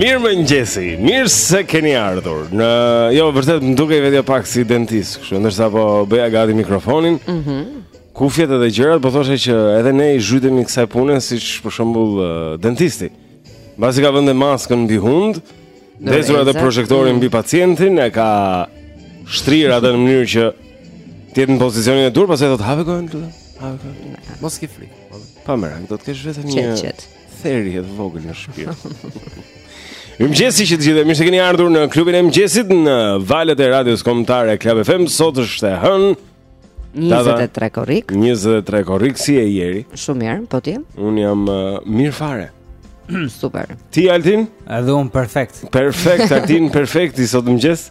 Mirëmëngjesi, mirë se keni ardhur në... Jo, vërtet, m'u duk vetja pak si dentist Kështu, ndërsa po bëja gati mikrofonin mm -hmm. Kufjet edhe gjërat, po thosha që edhe ne i zhytemi kësaj pune Siç për shembull uh, dentisti Mbasi ka vënë maskën mbi hund Ndezur edhe projektorin mm. mbi pacientin E ka shtrirë atë në mënyrë që Të jetë në pozicionin e duhur, pastaj thotë, hape gojën të... Hape gojën Mos ki frikë Pa merak, do të kesh vetëm një... Qet, qet Therje e vogël në shpirt. Mëngjesi të gjithëve, mirë se keni ardhur në klubin e mëngjesit në valët e radios kombëtare Club FM. Sot është e hënë 23 korrik. 23 korrik si je Jeri. Shumë mirë, po ti? Unë jam uh, mirë fare. Super. Ti Altin? Edhe unë perfekt. Perfekt, Altin perfekt i sot mëngjes.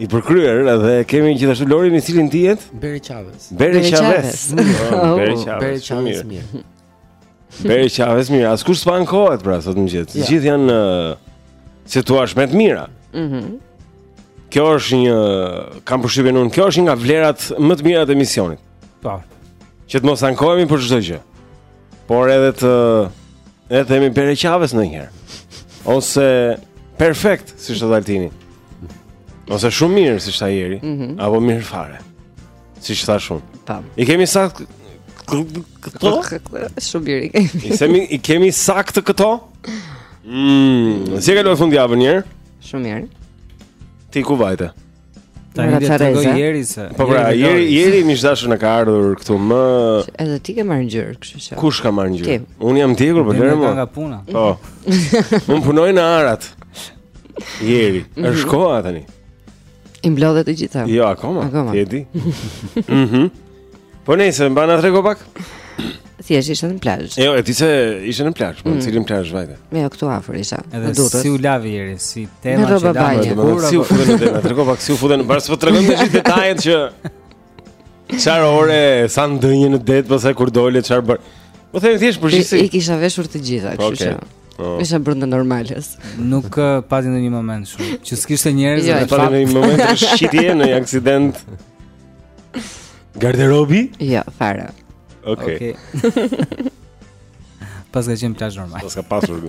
I përkryer edhe kemi gjithashtu Lorin i cili ndihet? Beri Chavez. Beri Chavez. Beri Chavez. Beri Chavez. Beri Chavez mirë, askush s'po ankohet pra sot mëngjes. Të ja. Jo. gjithë janë në si thua më të mira. Mhm. Mm kjo është një kam përshtypjen unë, kjo është një nga vlerat më të mira të emisionit. Po. Që të mos ankohemi për çdo gjë. Por edhe të edhe të themi Beri Chavez ndonjëherë. Ose perfekt, siç thotë Altini. Ose shumë mirë, siç tha Jeri, mm -hmm. apo mirë fare. Siç thashë unë Tamam. I kemi saktë Këto? Shumë mirë i kemi I, kemi, i kemi saktë këto? Mm, si e kaloi fundjavën Jeri? Shumë mirë Ti ku vajte? Tani të tregojë Jeri se Po pra, Jeri, Jeri mish dashi na ka ardhur këtu më Edhe ti ke marrë ngjyrë, kështu që Kush ka marrë ngjyrë? Unë jam djegur, për po dërë më U, nga puna Po Unë punoj në arat Jeri, mhm. është koha tani I mblodhe të gjitha. Jo, akoma. Akoma. Ti e di. Mhm. Po nëse mban atë trego pak. Thjesht ishte në plazh. Jo, e di se ishte në plazh, po në mm. cilin plazh vajte? Me jo këtu afër isha. Edhe si u la Jeri, si tema që dha. Si u futën në tema, trego pak si u futën, para s'po tregojmë gjithë detajet që Çfarë ore, sa ndenje në det pastaj kur dole çfarë bëre. Po themi thjesht për gjithësi. I kisha veshur të gjitha, kështu okay. që. Po. Isha brenda normales. Nuk uh, pati ndonjë moment shumë që s'kishte njerëz. Ja, jo, pati ndonjë moment të shihje ndonjë aksident. Garderobe? Jo, fare. Okej. Okay. Paska qenë plazh normal. Pa s'ka pasur.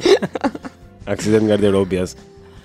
Aksident garderobe as.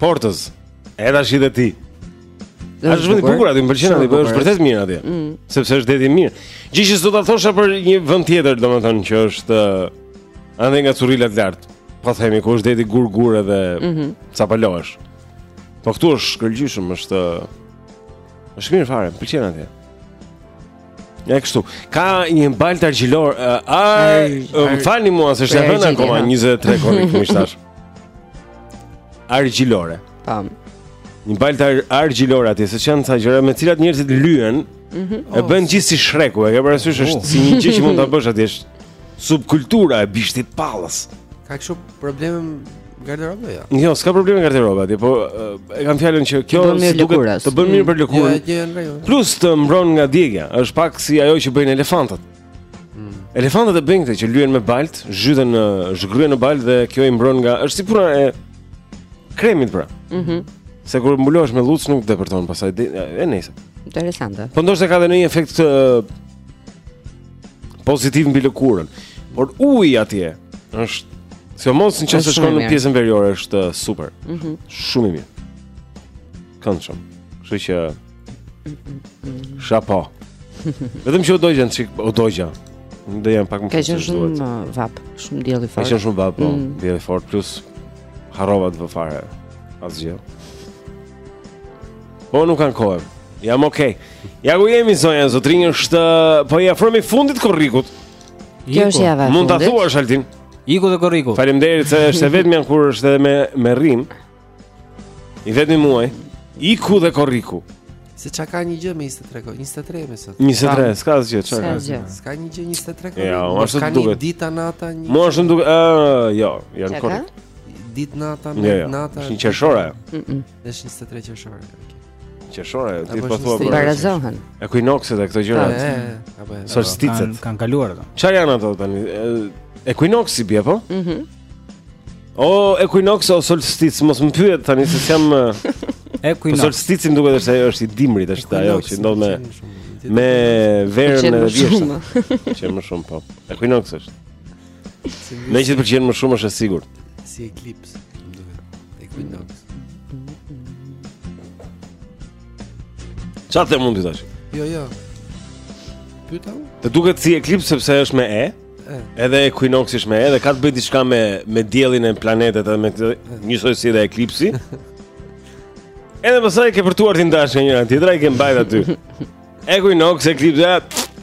Portez. Edhe tash dhe ti. A është vend i bukur aty, më pëlqen aty, është vërtet mirë aty. Mm. Sepse është deti i mirë. Gjithsesi do ta thosha për një vend tjetër, domethënë që është eh, andej nga Currilat lart. Po themi ku është deti gurgur edhe mm -hmm. ca palohesh. Po këtu është shkëlqyshëm, është është mirë fare, më pëlqen aty. Ja kështu. Ka një baltë argjilor. Ai, më falni mua se është hënë akoma 23 korrik tash. Argjilore. Tam. Një baltë argjilore atje, se janë ca gjëra me të cilat njerëzit lyhen. Mm -hmm. E bëhen gjithë si shreku, e ke parasysh është si një gjë që mund ta bësh atje. Subkultura e Bishtit Pallës. Ka kështu probleme garderobe jo. Jo, jo s'ka probleme garderobe atje, po e kam fjalën që kjo si duket të bën mirë për mm. lëkurën. Jo, Plus të mbron nga djegja, është pak si ajo që bëjnë elefantët. Mm. Elefantët e bëjnë këtë që lyhen me balt, zhyten në zhgërryhen në balt dhe kjo i mbron nga është si puna e kremit pra. Mhm. Mm Se kur mbulohesh me lluc nuk depërton pastaj e nejse. Interesante. Po ndoshta ka dhe një efekt Pozitiv mbi lëkurën. Por uji atje është sidomos në qoftë se shkon në pjesën veriore është uh, super mm -hmm. Shumë i mirë Këndë shumë Shë që Shapo Vetëm që u dogja që u dogja Dhe jam pak më shumë Ka qenë shumë uh, vapë Shumë dielli fort Ka qenë shumë vapë po, mm. Dielli fort Plus harrova të vë fare asgjë Po nuk kanë kohë. Jam okay. Ja ku jemi zonja zotërinj është po i afrohemi fundit korrikut. Kjo është java. Mund ta thuash Altin? Iku dhe korriku. Faleminderit se është e vetmja kur është edhe me me rimë. I vetmi muaj. Iku dhe korriku. Se çka ka një gjë me 23, 23 me sot. 23, s'ka asgjë, çka ka. S'ka një gjë 23. Jo, më duket. Ka një ditë nata një. Mos duket, ë, jo, janë korrik. Ditë nata, jo, jo. nata. Është në qershor ajo. Është 23 qershor ka kjo. Qershore, ti po thua për. Barazohen. Ekuinokset e këto gjëra. Apo. Po, Solsticet. Po, kan kaluar ato. Çfarë janë ato tani? Equinox i bie po? Mhm. O equinox o solstic, mos më pyet tani se jam Equinox. Po solstici më duket se është i dimrit është ajo që ndodh me me verën e vjeshtë. Që më shumë po. Equinox është. Njëqind për qind më shumë është e sigur Si eklip Equinox. Çfarë mund të thash? Jo, jo. Pyeta unë. Të duket si eklips sepse është me e. E. Edhe Equinox është me e dhe ka të bëjë diçka me me diellin e planetet edhe me këtë njësoj si dhe eklipsi. Edhe pastaj ke përtuar t'i ndash nga njëra tjetra i ke mbajt aty. Equinox eklips ja,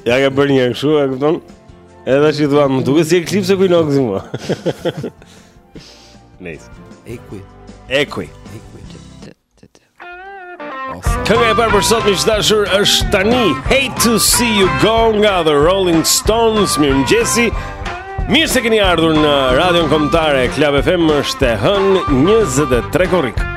ja ke bërë një kështu, e kupton? Edhe tash i thua, më duket si eklips Equinox më. Nice. Ekuj. Ekuj. Ekuj. Kënga e parë për sot miq të dashur është tani Hate to see you go nga The Rolling Stones. Mirëmëngjesi. Mirë se keni ardhur në Radion Kombëtare Club FM është e hënë 23 korrik.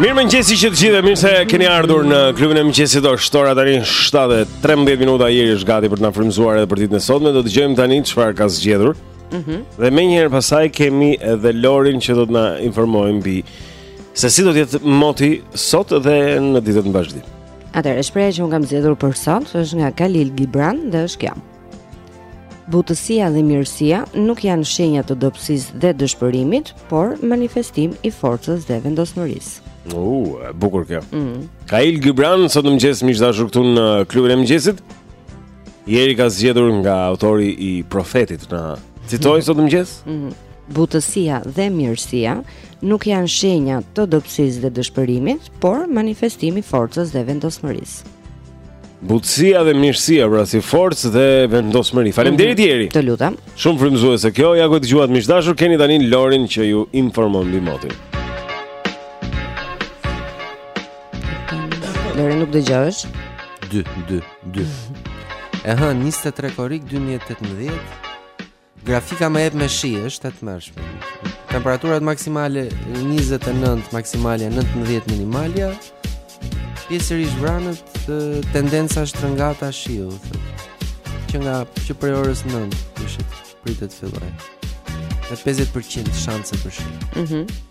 Mirëmëngjesi që të gjithë, mirë se keni ardhur në klubin e mëngjesit është ora tani 7.13 minuta Jeri është gati për të na frymëzuar edhe për ditën e sotme Do dëgjojmë tani çfarë ka zgjedhur mm -hmm. Dhe menjëherë pastaj kemi edhe Lorin që do të na informojë mbi se si do të jetë moti sot dhe në ditët në vazhdim Atëherë, shprehja që unë kam zgjedhur për sot është nga Khalil Gibran dhe është kjo Butësia dhe mirësia nuk janë shenja të dobësisë dhe dëshpërimit, por manifestim i forcës dhe vendosmërisë. U, uh, e bukur kjo. Mm. Khalil Gibran sot në mëngjes miq të dashur këtu në klubin e mëngjesit. Jeri ka zgjedhur nga autori i Profetit na citoi mm. sot në mëngjes. Mm. Butësia dhe mirësia nuk janë shenja të dobësisë dhe dëshpërimit, por manifestimi i forcës dhe vendosmërisë. Butësia dhe mirësia, pra si forcë dhe vendosmëri. Faleminderit mhm. Jeri. Të lutem. Shumë frymëzuese kjo. Ja ku e dëgjuat miq të dashur, keni tani Lorin që ju informon mbi motin. Lori nuk dëgjosh? 2 2 2. E hënë 23 korrik 2018. Grafika më jep me shi, është e tmerrshme. Temperaturat maksimale 29 maksimalja, 19 minimalja. Pjesërisht vranët tendenca shtrëngata shiu. Që nga që prej orës 9 pritet të fillojë. Me 50% shanse për shi. Mhm. Mm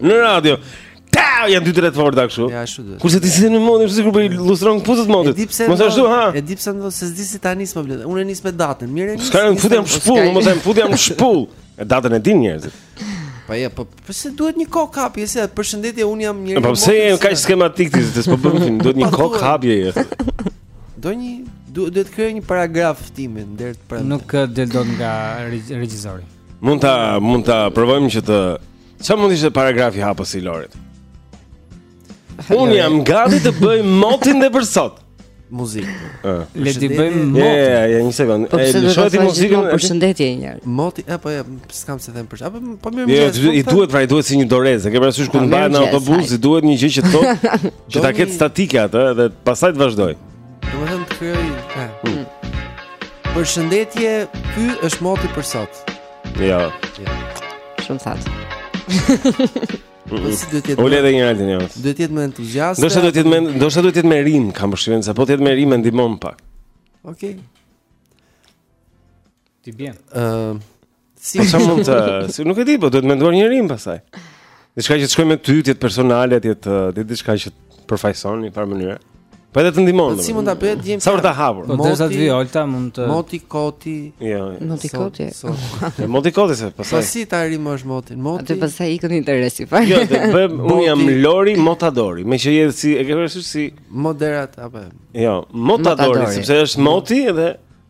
Në radio. Ta, janë dy tre të forta kështu. Ja, ashtu duhet. Kurse ti si në motin, sikur po i lustron këpucët motit. Mos ashtu, ha. E di pse ndodh se s'di si ta nis më blet. Unë nis me datën. Mirë nis. S'ka, futja një shpullë, më them futja një shpullë. E datën e din njerëzit. Po ja, po pse duhet një kokë hapje, se përshëndetje, un jam një. Po pse je kaq skematik ti, se s'po bën fjalë, duhet një kokë hapje. Do një duhet të krijoj një paragraf timin deri të prandë. Nuk del dot nga regjizori. Mund ta mund ta provojmë që të Ça mund të ishte paragrafi hapës i Lorit? Unë jam gati të bëj motin dhe për sot. Muzikë. Le të bëjmë motin. Ja, ja, ja, një sekond. Po pse do të thotë muzikën? Përshëndetje një herë. Moti apo ja, s'kam pse them për. Apo po më mirë. Jo, i duhet pra i duhet si një dorezë. E ke parasysh kur mbahet në autobus, i duhet një gjë që të thotë që ta ketë statike atë dhe pastaj të vazhdojë. Domethënë të krijojë. Hmm. Përshëndetje, ky është moti për sot. Jo. Shumë thatë. Po si duhet të jetë? Ole edhe një altin jam. Duhet të jetë më entuziast. Ndoshta duhet të jetë me, ndoshta duhet të jetë me rimë, kam përshtypjen se po të jetë me rimë e ndihmon pak. Okej. Ti bjen. Ëm, si Po çfarë mund të, si nuk e di, po duhet menduar një rimë pastaj. Diçka që të shkojë me ty, të jetë personale, të jetë diçka që përfaqëson në një farë mënyre. Po edhe të ndihmon. Po si mund ta bëj të jem? Sa për ta hapur? Po derisa të vijë Olta mund të Moti koti. Jo. Moti koti. Po moti koti se pastaj. Po si ta rimosh motin? Moti. Atë pastaj ikën interesi fare. Jo, do bëjmë unë jam Lori Motadori, me që je si e ke parasysh si moderat apo. Jo, Motadori, sepse është moti edhe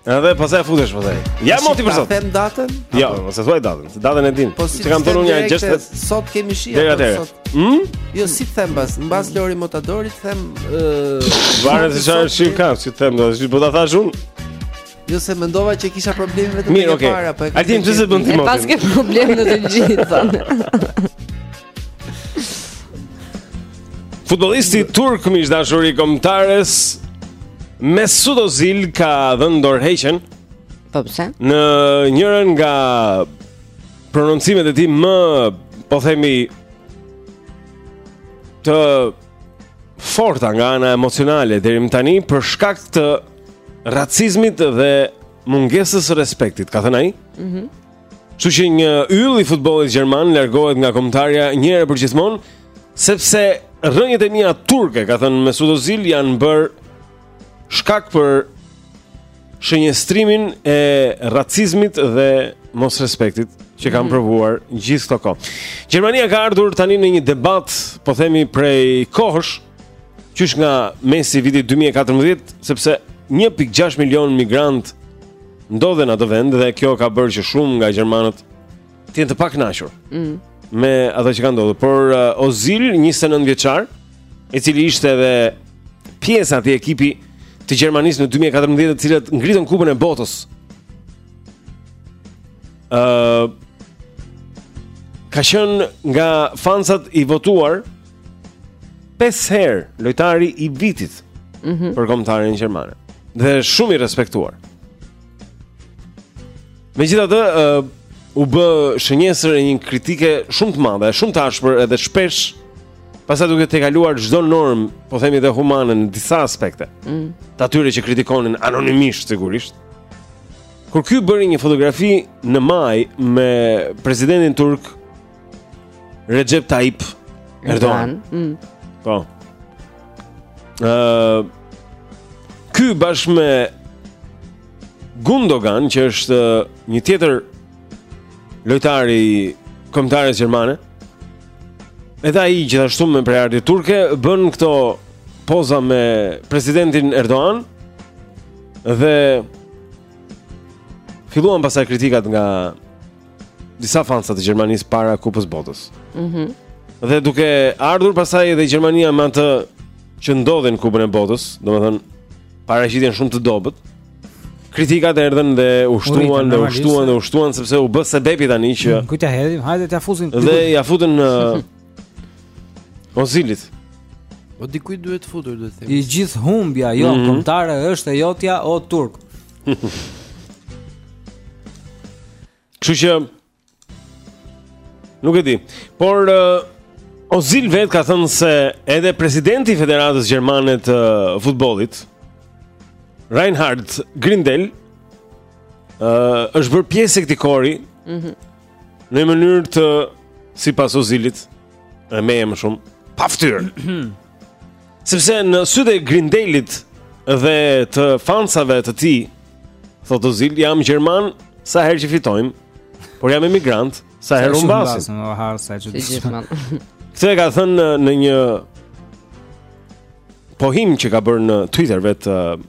Edhe pastaj e futesh pastaj. Ja moti për sot. Them datën? Jo, mos e thuaj datën. Se datën e din. Po si kam thënë unë ja 60. Sot kemi shi apo sot? Ëh? Hmm? Jo, si them pas, mbas Lori Motadorit them ë Varet se çfarë shi ka, si them, do të po ta thash unë. Jo se mendova që kisha probleme vetëm me para, po e kam. Altin çse bën ti moti. Pas ke probleme në të gjitha. Futbolisti turk më i dashur i kombëtares Mesut Ozil ka dhënë dorëheqjen. Po pse? Në njërën nga prononcimet e tij më po themi të forta nga ana emocionale deri më tani për shkak të racizmit dhe mungesës së respektit, ka thënë ai. Mhm. Mm Kështu që një yll i futbollit gjerman largohet nga kombëtarja një herë përgjithmonë, sepse rrënjët e mia turke, ka thënë Mesut Ozil, janë bërë shkak për shënjestrimin e racizmit dhe mosrespektit që kanë mhm. provuar gjithë këto kohë. Gjermania ka ardhur tani në një debat, po themi prej kohësh, qysh nga mesi i vitit 2014, sepse 1.6 milion migrantë ndodhen në atë vend dhe kjo ka bërë që shumë nga gjermanët të jenë të pakënaqur. Mm. Me ato që kanë ndodhur, por uh, Ozil, 29 vjeçar, i cili ishte edhe pjesë e atij ekipi të Gjermanisë në 2014, të cilët ngritën Kupën e Botës. ë uh, Ka qenë nga fansat i votuar 5 herë lojtari i vitit mm -hmm. për kombëtaren gjermane dhe shumë i respektuar. Megjithatë, uh, u bë shënjestër e një kritike shumë të madhe, shumë të ashpër edhe shpesh pastaj duke tejkaluar çdo normë, po themi dhe humane në disa aspekte. Mm. Të atyre që kritikonin anonimisht sigurisht. Kur ky bëri një fotografi në maj me presidentin turk Recep Tayyip Erdogan. Mm. Po. Ë uh, Ky bashkë me Gundogan që është një tjetër lojtar i kombëtares gjermane. Edhe ai gjithashtu me prejardhje turke bënë këto poza me presidentin Erdogan dhe filluan pasaj kritikat nga disa fansa të Gjermanisë para Kupës Botës. Mhm. Mm dhe duke ardhur pastaj edhe Gjermania me atë që ndodhi në Kupën e Botës, domethënë paraqitjen shumë të dobët. Kritikat erdhën dhe u shtuan dhe u shtuan dhe u shtuan sepse u bë sebepi tani që mm, kujt t'ia hedhim, hajde t'ia fusin. Dhe ia futën Ozilit. O po dikujt duhet futur duhet të them. I gjithë humbja jo mm -hmm. kombëtare është e jotja o turk. Kështu që nuk e di, por uh, Ozil vetë ka thënë se edhe presidenti i Federatës Gjermane të Futbollit, Reinhard Grindel, ë uh, është bërë pjesë e këtij kori. Mhm. Mm në mënyrë të sipas Ozilit, e më e më shumë pafytyrë. Sepse në sytë e Grindelit dhe të fansave të tij, thotë Ozil, jam gjerman sa herë që fitojmë, por jam emigrant sa herë humbasim. Sa herë humbasim, Këtë e ka thënë në një pohim që ka bërë në Twitter vetë uh,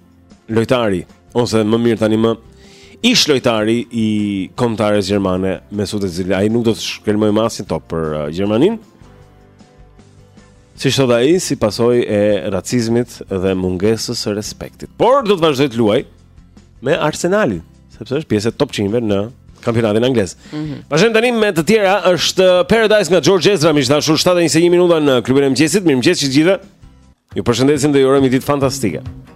lojtari, ose më mirë tani më, ish lojtari i kombëtares gjermane, Mesut Ozil, ai nuk do të shkelmojë më asnjë top për uh, Gjermaninë, Siç thotë ai, si pasojë e racizmit dhe mungesës së respektit. Por do të vazhdojë të luajë me Arsenalin, sepse është pjesë e topçinjve në kampionatin anglez. Mm -hmm. Vazhdojmë tani me të tjera është Paradise nga George Ezra, miq të dashur 7.21 minuta në klubin e mëngjesit, mirëmëngjes të gjithëve, ju përshëndesim dhe ju urojmë një ditë fantastike.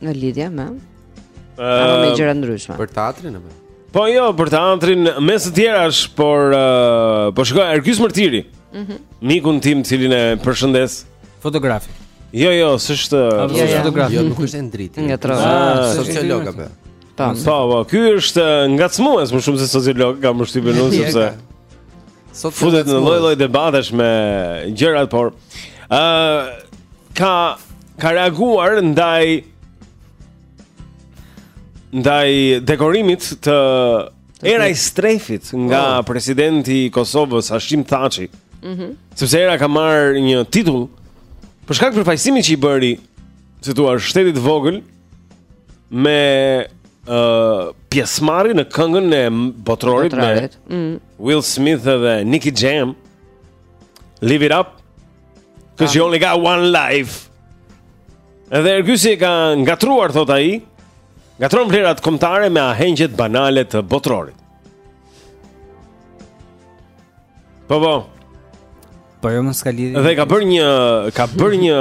Në lidhje me Apo me gjëra të ndryshme. Për teatrin apo? Po jo, për teatrin mes të tjerash, por uh, po shkoj Ergys Mërtiri. Mhm. Mm Mikun tim, të cilin e përshëndes. Fotografi. Jo, jo, s'është uh, jo, jo. fotografi. Jo, nuk është Endriti. Ngatërrova. Ah, ah, sociolog apo? Po, po, ky është uh, ngacmues, më shumë se sociolog, kam përshtypjen unë sepse se futet në lloj-lloj debatesh me gjërat, por ë uh, ka ka reaguar ndaj ndaj dekorimit të Era Istrefit nga oh. presidenti i Kosovës Hashim Thaçi. Mhm. Mm Sepse Era ka marrë një titull për shkak të përfaqësimit që i bëri, si thua, shtetit të vogël. me ë uh, pjesëmarrje në këngën e Botërorit me mm. Will Smith dhe Nicky Jam. Live it up. Cuz you only got one life. Edhe Ergysi ka ngatërruar thotë ai. Ngatërron vlerat kombëtare me ahengjet banale të Botërorit. Po po. Po jo mo s'ka lidhje. Dhe ka bërë një ka bërë një,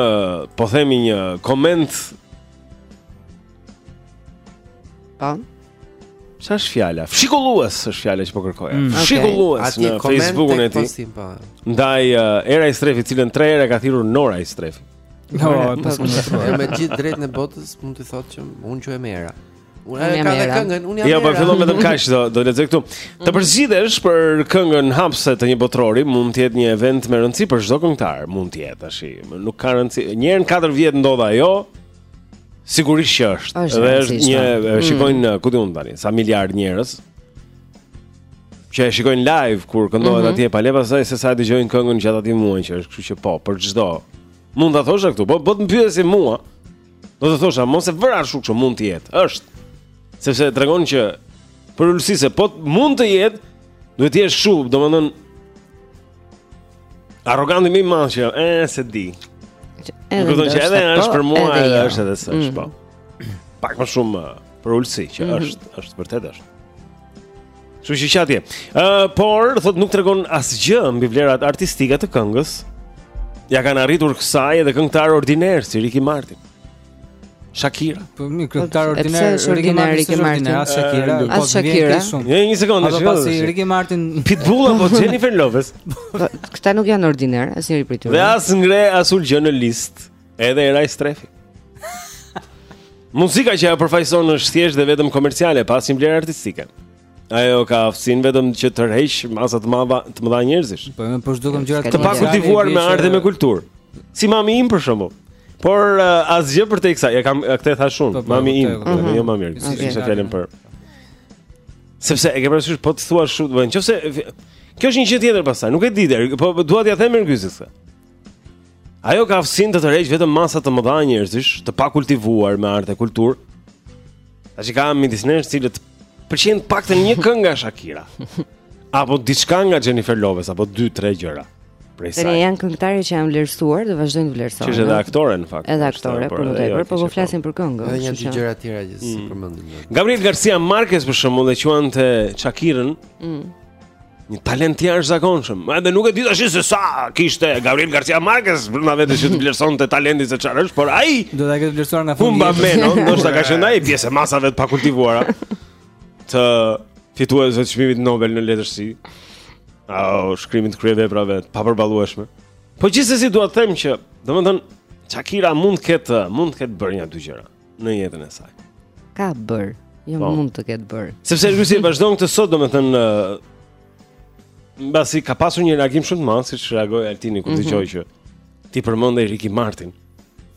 po themi një koment. Pa. Ça është fjala? Fshikullues është fjala që po kërkoja. Mm. Okay. Fshikullues në Facebookun e tij. Po. Ndaj uh, Era Istrefit, cilën tre herë e ka thirrur Nora Istrefi. No, pas më. Me gjithë të drejtën e botës mund të thotë që unë quhem Era. Unë jam edhe këngën, unë jam. Jo, po fillon vetëm kaq do do lexoj këtu. Mhm. Të përzgjidhesh për këngën hapëse të një botërori mund të jetë një event me rëndësi për çdo këngëtar, mund të jetë tash. Nuk ka rëndësi. Një herë në 4 vjet ndodh ajo. Sigurisht që është. Dhe është një mm. shikojnë ku di unë tani, sa miliard njerëz që e shikojnë live kur këndohet mm -hmm. atje pa le pastaj se sa dëgjojnë këngën gjatë atij muaji që është, kështu që po, për çdo. Mund ta thosha këtu, po po të më pyesin mua. Do të thosha, mos e vër ashtu që mund të jetë. Është. Sepse tregon që përulësi se po mund të jetë, duhet të jesh shumë, domethënë arroganti më i madh që e se di. Edhe do të thotë edhe është po, për mua, edhe jo. është edhe s'është, mm. po. Pak më shumë përulësi që mhm. është, është vërtet është. Kështu që ç'atje. Ë, uh, por thotë nuk tregon asgjë mbi vlerat artistike të këngës. Ia kanë arritur kësaj edhe këngëtarë ordinerë si Ricky Martin. Shakira. Po mi po, këngëtar ordiner Ricky Martin, Ricky Martin, as Shakira, uh, as Shakira. Një një sekondë, apo pasi Ricky Martin Pitbull apo Jennifer Lopez. Këta nuk janë ordinerë, asnjëri prej tyre. Dhe as ngre as ul gjë në listë. Edhe Era Istrefi. Muzika që ajo përfaqëson është thjesht dhe vetëm komerciale, pa asnjë vlerë artistike. Ajo ka aftësinë vetëm që të tërheqë masa të mëdha të mëdha njerëzish. Po më po zhdukëm gjëra të pakultivuar me art dhe me kulturë. Si mami im për shembull. Por uh, asgjë përtej kësaj, ja kam këtë e thashë unë, po, po, mami po, im, mm -hmm. jo mami im, si për fjalën për. Sepse e ke parasysh po të thua shumë, nëse kjo është një gjë tjetër pastaj, nuk e di deri, po dua t'ia them mirë gjysit. Ajo ka aftësinë të tërheqë vetëm masa të mëdha njerëzish, të pakultivuar me art e kulturë. Tash i kemi midis nesh të cilët pëlqejnë të paktën një këngë nga Shakira. Apo diçka nga Jennifer Lopez apo 2-3 gjëra. Prej saj. Dhe janë këngëtarë që janë vlerësuar dhe vazhdojnë të vlerësohen. Që është edhe aktore në fakt. Edhe aktore, por më tepër, po po flasin për këngë. Edhe një dy gjëra të tjera që s'i mm. përmendim. Gabriel Garcia Marquez për shembull e quante Shakirën. Mm. Një talent të jashtëzakonshëm. Edhe nuk e di tash se sa kishte Gabriel Garcia Marquez brenda vetes që të vlerësonte talentin se çfarë është, por ai do ta ketë vlerësuar nga fundi. Humba, me, ndoshta ka qenë ai pjesë e masave të pakultivuara të fituesve të çmimit Nobel në letërsi. Au, shkrimit të kryeveprave të papërballueshme. Po gjithsesi dua të them që, domethënë, Shakira mund të ketë mund të ketë bërë një dy gjëra. në jetën e saj. Ka bër, jo po. mund të ketë bër. Sepse ky si vazhdon këtë sot, domethënë mbasi ka pasur një reagim shumë të madh siç reagoi Altini kur mhm. dëgjoi mm -hmm. që ti përmende Ricky Martin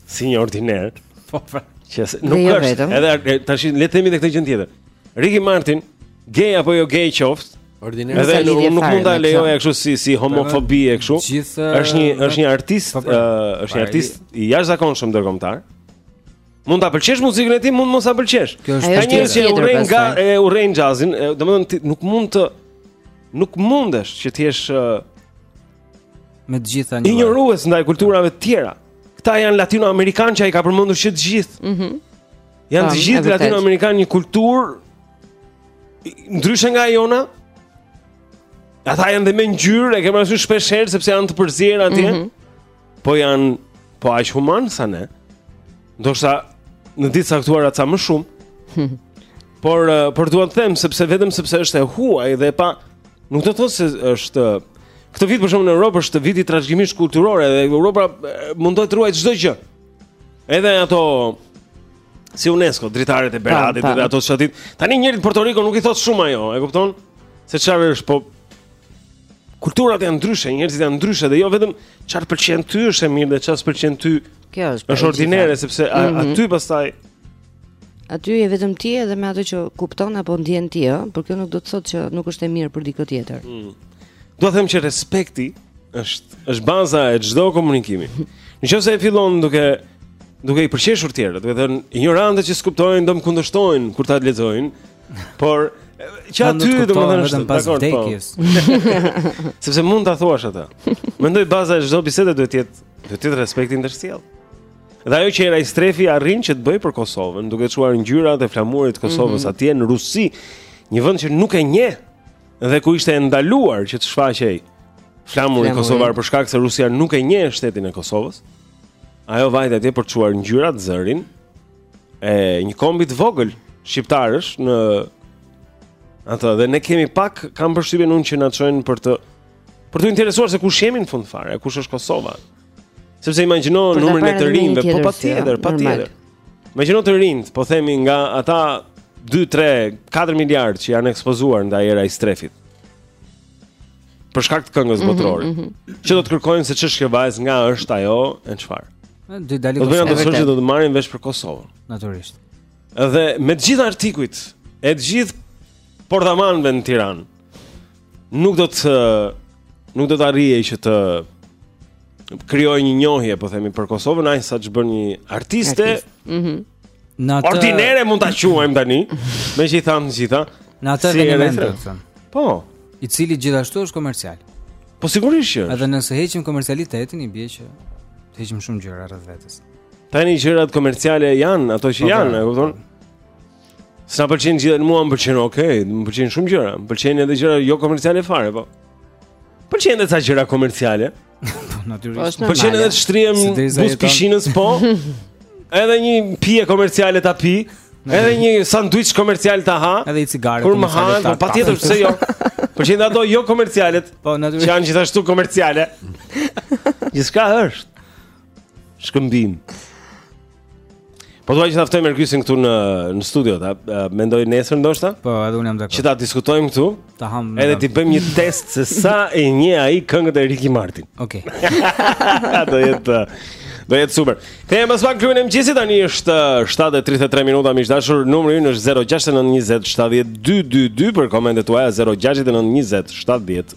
si një ordiner. Po, po. Që nuk jo është. Vetëm. Edhe tash le të themi edhe këtë gjë tjetër. Ricky Martin, gay apo jo gay qoftë, Ordinary. Edhe nuk, nuk mund ta lejoja kështu si si homofobi e kështu. Është një është një artist, po, pra, është një artist i jashtëzakonshëm ndërkombëtar. Mund ta pëlqesh muzikën e tij, mund mos ta pëlqesh. Kjo është një gjë që urren nga e urren jazzin, domethënë ti nuk mund të nuk mundesh që të jesh me të gjitha një. Injorues ndaj kulturave të tjera. Këta janë latinoamerikanë që ai ka përmendur që të gjithë. Mhm. Mm janë të gjithë latinoamerikanë një kulturë ndryshe nga jona. Ata janë dhe me ngjyrë, e kemi parasysh shpesh herë sepse janë të përzier atje. Mm -hmm. po janë po aq human sa ne. Ndoshta në ditë të caktuara ca më shumë. por eh, por dua të them sepse vetëm sepse është e huaj dhe pa nuk do të thotë se është këtë vit për shembull në Europë është viti i trashëgimisë kulturore dhe Europa eh, mundohet të ruajë çdo gjë. Edhe ato si UNESCO, dritaret e Beratit dhe ato çatitë. Tani njërit në Porto Riko nuk i thotë shumë ajo, e kupton? Se çfarë është po kulturat janë ndryshe, njerëzit janë ndryshe dhe jo vetëm çfarë pëlqen ty është e mirë dhe çfarë pëlqen ty. Kjo është. Është ordinere sepse a, mm -hmm. aty pastaj aty je vetëm ti edhe me ato që kupton apo ndjen ti, ëh, por kjo nuk do të thotë që nuk është e mirë për dikë tjetër. Mm. Do të them që respekti është është baza e çdo komunikimi. Në qoftë se e fillon duke duke i përqeshur tjerët, duke thënë injorantët që s'kuptojnë do më kundërshtojnë kur ta lexojnë, por që aty domethënë vetëm pas po. vdekjes. Sepse mund ta thuash atë. Mendoj baza e çdo bisede duhet të jetë duhet të jetë respekti i ndërsjellë. Dhe ajo që Era Istrefi arrin që të bëjë për Kosovën, duke çuar ngjyrat e flamurit të Kosovës mm -hmm. atje në Rusi, një vend që nuk e njeh. dhe ku ishte ndaluar që të shfaqej flamuri kosovar për shkak se Rusia nuk e njeh shtetin e Kosovës. Ajo vajte atje për të çuar ngjyrat zërin e një kombi të vogël shqiptarësh në atë dhe ne kemi pak kam përshtypjen unë që na çojnë për të për t'u interesuar se kush jemi në fund fare, kush është Kosova. Sepse imagjino numrin e të rinjve, po patjetër, patjetër. Imagjino të rinjt, po themi nga ata 2, 3, 4 miliard që janë ekspozuar ndaj Era Istrefit. Për shkak të këngës mhm, botërore. Mm -hmm. Që do të kërkojnë se ç'është kjo vajzë, nga është ajo, e çfarë. Do të dalin Kosovë. Do të thonë do të marrin vesh për Kosovën. Natyrisht. Edhe me të gjithë artikujt, e të gjithë pordhamanëve në Tiranë. nuk do të nuk do të arrijë që të krijojë një njohje, po themi për Kosovën, aq sa ç'bën një artiste. Mhm. Mm në atë ordinere mund ta quajmë tani, meqë i thamë gjitha. Në atë si element, po, i cili gjithashtu është komercial. Po sigurisht që. Edhe nëse heqim komercialitetin i bie që të heqim shumë gjëra rreth vetes. Tani gjërat komerciale janë ato që po, janë, po. e kupton? Sa pëlqen gjithë në mua më pëlqen, okay, më pëlqen shumë gjëra. Më pëlqen edhe gjëra jo komerciale fare, po. Pëlqejnë edhe ca gjëra komerciale. Po natyrisht. Po, pëlqen edhe të shtrihem buzë pishinës, po. Edhe një pije komerciale ta pi, edhe një sanduiç komercial ta ha. Edhe një cigare. Kur më ha, po patjetër pse jo. Pëlqen edhe ato jo komerciale. Po natyrisht. Që janë gjithashtu komerciale. Gjithçka është. Shkëmbim. Po dua që ta ftojmë Erkysin këtu në në studio, ta mendoj nesër ndoshta? Po, edhe unë jam dakord. Që ta diskutojmë këtu. Ta ham. Edhe t'i bëjmë një test se sa i njeh ai këngët e Ricky Martin. Okej. Okay. do jetë do jetë super. Kthehem pas pak Klubin e mëngjesit tani është 7:33 uh, minuta miq të dashur. Numri ynë është 0692070222 për komentet tuaja 0692070222.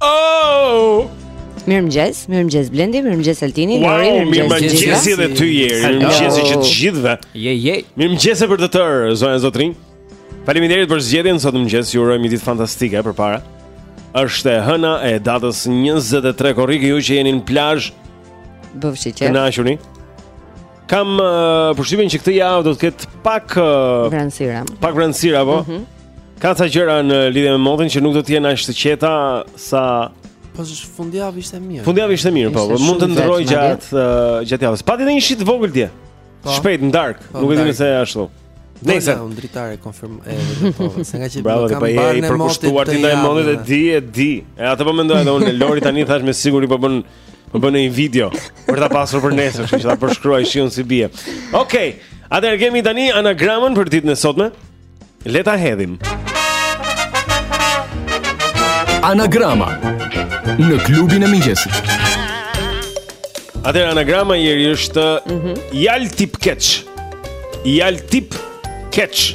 Oh! Mirëmëngjes, mirëmëngjes Blendi, mirëmëngjes Altini, wow, Lori, mirëmëngjes gjithë. Mirëmëngjes dhe ty Jeri, mirëmëngjes që të gjithëve. Je, je. Mirëmëngjes për të tërë, zonja zotërinj. Faleminderit për zgjedhjen sot në mëngjes, ju uroj një ditë fantastike përpara. Është e hëna e datës 23 korrik, ju që jeni në plazh. Bëfshi qejf. Kënaquni. Kam uh, përshtypjen që këtë javë do të ketë pak uh, vranësira. Pak vranësira, po. Mm -hmm. Ka ca gjëra në lidhje me motin që nuk do të jenë aq të qeta sa Po është fundjavë ishte mirë. Fundjavë ishte mirë, po. Mund të ndërrojë gjatë uh, gjatë javës. Pati edhe një shi të vogël dje. Po. Shpejt në darkë, po, nuk e di nëse është ashtu. Nëse un dritare konfirm e rrethova, se nga që Bravo, kam parë po në motit. Bravo, po i përkushtuar ti ndaj motit e di e di. E atë po mendoj edhe unë Lori tani thashë me siguri po bën Po bën një video Për ta pasur për nesër Që ta përshkruajë shiun si bie Okej okay, Atëherë kemi tani anagramën për ditën e sotme Le ta hedhim Anagrama Në klubin e mëngjesit Atëherë anagrama Jeri është mm -hmm. Jal tip keç Jal tip keç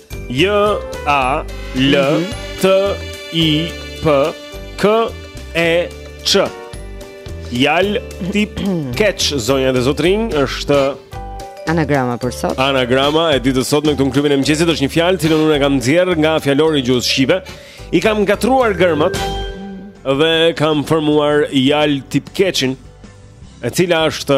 J A L T I P K E Ç. Jal tip keç zonja dhe zotërinj është anagrama për sot. Anagrama e ditës sot në këtë klubin e mëngjesit është një fjalë që unë e kam nxjerrë nga fjalori i gjuhës shqipe. I kam ngatërruar gërmat dhe kam formuar jal tip keçin, e cila është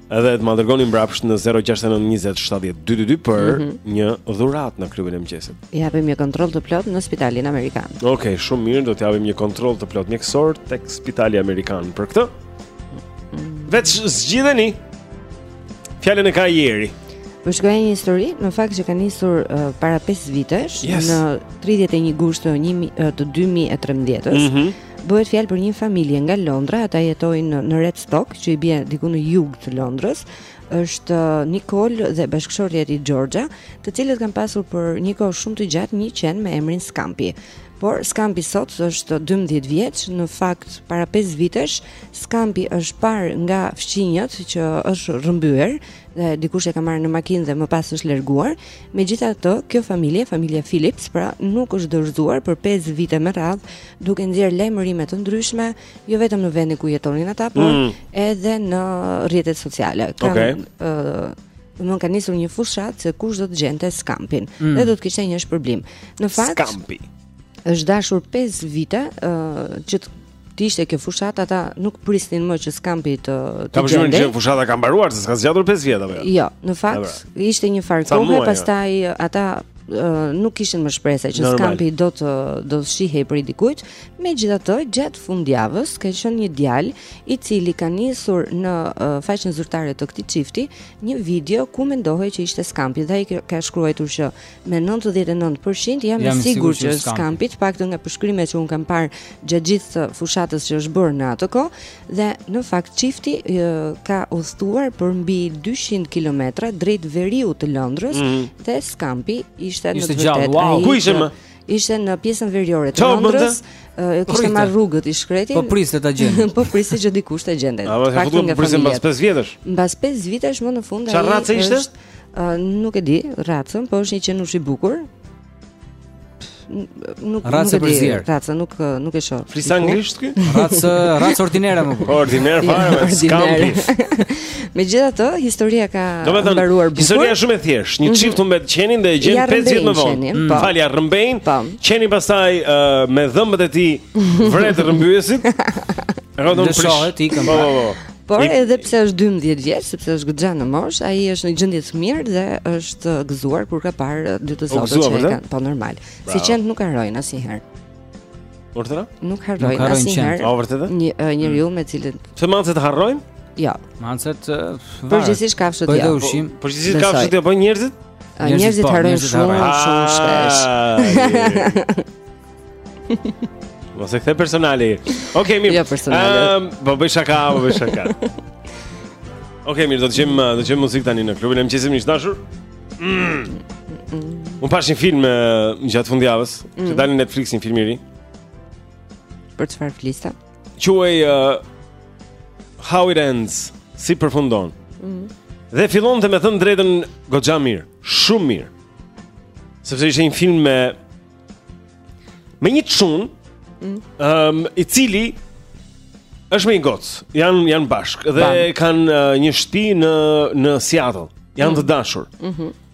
Edhe të m'i dërgoni mbrapsht në 069 20 70 222 për mm -hmm. një dhuratë në klubin e mëngjesit. I japim një kontroll të plotë në spitalin Amerikan. Oke, okay, shumë mirë, do t'i japim një kontroll të plotë mjekësor tek spitali Amerikan për këtë. Mm -hmm. Veç zgjidheni, fjalën e ka Jeri. Po përshkoja një histori, në fakt që ka nisur uh, para 5 vitesh, yes. në 31 gusht të, të 2013, mm -hmm. Bëhet fjalë për një familje nga Londra, ata jetojnë në Red Stock, që i bie diku në jug të Londrës. Është uh, Nicole dhe bashkëshortja e tij Georgia, të cilët kanë pasur për një kohë shumë të gjatë një qen me emrin Scampi. Por Scampi sot është 12 vjeç, në fakt para 5 vitesh Scampi është parë nga fqinjët që është rrëmbyer dhe dikush e ka marrë në makinë dhe më pas është larguar. Megjithatë, kjo familje, familja Phillips, pra nuk është dorëzuar për 5 vite me radhë duke nxjerrë lajmërime të ndryshme, jo vetëm në vendin ku jetonin ata, por mm. edhe në rrjetet sociale. Kanë, okay. uh, Më ka nisur një fushatë se kush do të gjente skampin mm. dhe do të kishte një shpërblim. Në fakt, skampi është dashur 5 vite uh, që të të ishte kjo fushatë ata nuk prisnin më që skampi të të Kam përshtypjen që fushata ka mbaruar, se s'ka zgjatur 5 vjet apo jo. Jo, në fakt ishte një farë kohe, pastaj ata nuk kishin më shpresa që skampi do të do të shihej prej dikujt. Megjithatë, gjatë fundjavës ka qenë një djalë i cili ka nisur në uh, faqen zyrtare të këtij çifti një video ku mendohej që ishte skampi dhe ai ka shkruajtur që me 99% jam, jam i sigurt që është skampi, të paktën nga përshkrimet që unë kam parë gjatë gjithë fushatës që është bërë në atë kohë, dhe në fakt çifti ka udhëtuar për mbi 200 kilometra drejt veriut të Londrës mm -hmm. dhe skampi ishte në të vërtetë wow. ku ishim ishte në pjesën veriore të Londrës e kishte marrë rrugët i shkreti po priste ta gjente po priste që dikush ta gjente faktin nga prisim pas 5 vjetësh mbas 5 vitesh më në fund ai çfarë race ishte nuk e di racën po është një qenush i bukur nuk nuk e di racë nuk nuk e shoh. Flis anglisht ky? Racë racë ordinere ore po. Ordiner fare, skampi. Megjithatë, historia ka mbaruar bukur. Historia është shumë e thjeshtë. Një mhm. çift humbet qenin dhe e gjen 5 vjet më vonë. Mm. Po. Fal ia rrëmbejnë. Po. Qeni pastaj me dhëmbët e tij vret rrëmbyesit. Rrodhon prish. Po, po, po. Por I... edhe pse është 12 vjeç, sepse është goxha në moshë, ai është në gjendje të mirë dhe është gëzuar kur ka parë dy të po, zotët që kanë, po normal. Bravo. Se qentë nuk harrojnë asnjëherë. Vërtetë? Nuk harrojnë asnjëherë. Po vërtetë? Një njeriu mm. me cilin. Pse macet harrojnë? Jo. Macet varet. Përgjithsisht kafshët janë. Po ushim. Po, përgjithsisht kafshët janë, po njerëzit? Njerëzit po, harrojnë shumë, shumë shpesh. Mos e kthe personale. Okej, okay, mirë. Jo personale. Ëm, um, po bëj shaka, po bëj shaka. Okej, okay, mirë, do të gjejmë, do të gjejmë muzikë tani në klubin e mëngjesit miq të dashur. Mm. Unë pash një film gjatë fundjavës, mm. që ka dalë në Netflix një film i ri. Për çfarë fliste? Quhej uh, How It Ends, si përfundon. Mm. Dhe fillonte me thënë të drejtën goxha mirë, shumë mirë. Sepse ishte një film me Me një çun, ëm, mm. um, i cili është me një gocë, janë janë bashkë dhe Ban. kanë uh, një shtëpi në në Seattle. Janë mm. të dashur. Mhm. Mm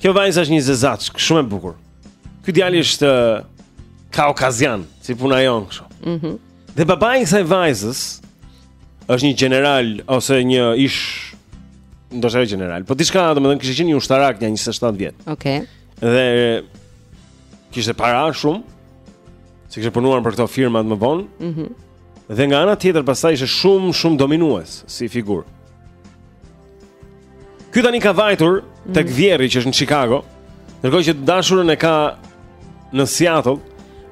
Kjo vajzë është një zezake, shumë e bukur. Ky djali është uh, kaukazian, si puna jonë kështu. Mhm. Mm dhe babai i kësaj vajzës është një gjeneral ose një ish ndoshta jo gjeneral, po diçka, domethënë kishte qenë një ushtarak nja 27 vjet. Okej. Okay. Dhe kishte para shumë, se kishte punuar për këto firmat më vonë. Mhm. Mm dhe nga ana tjetër pastaj ishte shumë shumë dominues si figurë. Ky tani ka vajtur mhm. tek vjehrri që është në Chicago, ndërkohë që të dashurën e ka në Seattle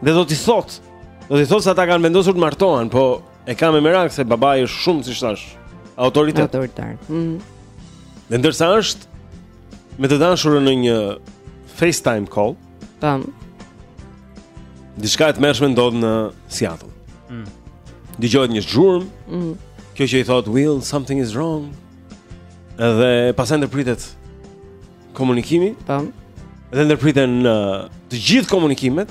dhe do t'i thotë, do t'i thotë se ata kanë vendosur të martohen, po e ka me merak se babai është shumë siç thashë, autoritet. Autoritar. Mhm. Mm dhe ndërsa është Me të dashurën në një FaceTime call. Tam. Diçka e tmerrshme ndodh në Seattle. Mm. Dëgjohet një zhurmë. Mm. Kjo që i thotë Will something is wrong. Edhe pastaj ndërpritet komunikimi. Tam. Dhe ndërpriten uh, të gjithë komunikimet,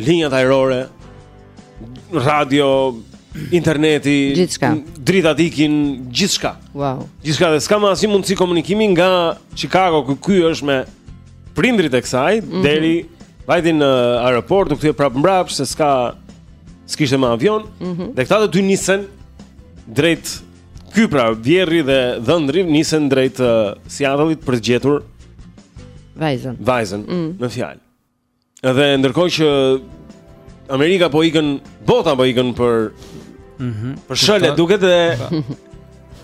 linjat ajrore, radio, interneti, gjithçka. Dritat ikin gjithçka. Wow. Gjithçka dhe s'ka më asnjë mundësi komunikimi nga Chicago, ku ky është me prindërit e kësaj mm -hmm. deri vajti në aeroport, u kthye prapë mbrapsht se s'ka s'kishte më avion. Mm -hmm. Dhe këta të dy nisen drejt ky pra vjehrri dhe dhëndri nisen drejt uh, Seattle-it për të gjetur vajzën. Vajzën mm. në fjalë. Edhe ndërkohë që Amerika po ikën, bota po ikën për Mhm. Mm për shële duket dhe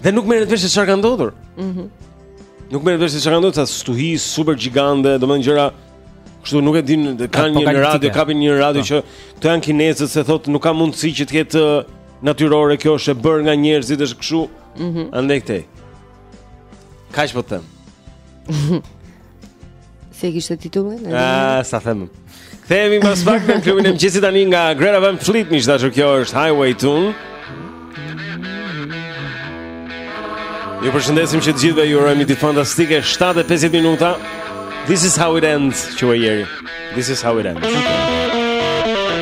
dhe nuk merret vesh se çfarë ka ndodhur. Mhm. Mm nuk merret vesh se çfarë ka ndodhur, ca stuhi super gjigante, domethënë gjëra kështu nuk e din, dhe kanë një në radio, kapin një në radio po. që këto janë kinezët se thotë nuk ka mundësi që të jetë uh, natyrore, kjo është e bërë nga njerëzit është kështu. Mhm. Mm Andej këtej. Kaq po them? Si e kishte titullin? Ah, sa them. Kthehemi pas pak në klubin e mëngjesit tani nga Greta Van Fleet, miq të dashur, kjo është Highway Tune. Ju përshëndesim që të gjithëve ju urojmë ditë fantastike 7:50 minuta. This is how it ends, Thuaj Jeri. This is how it ends. Okay.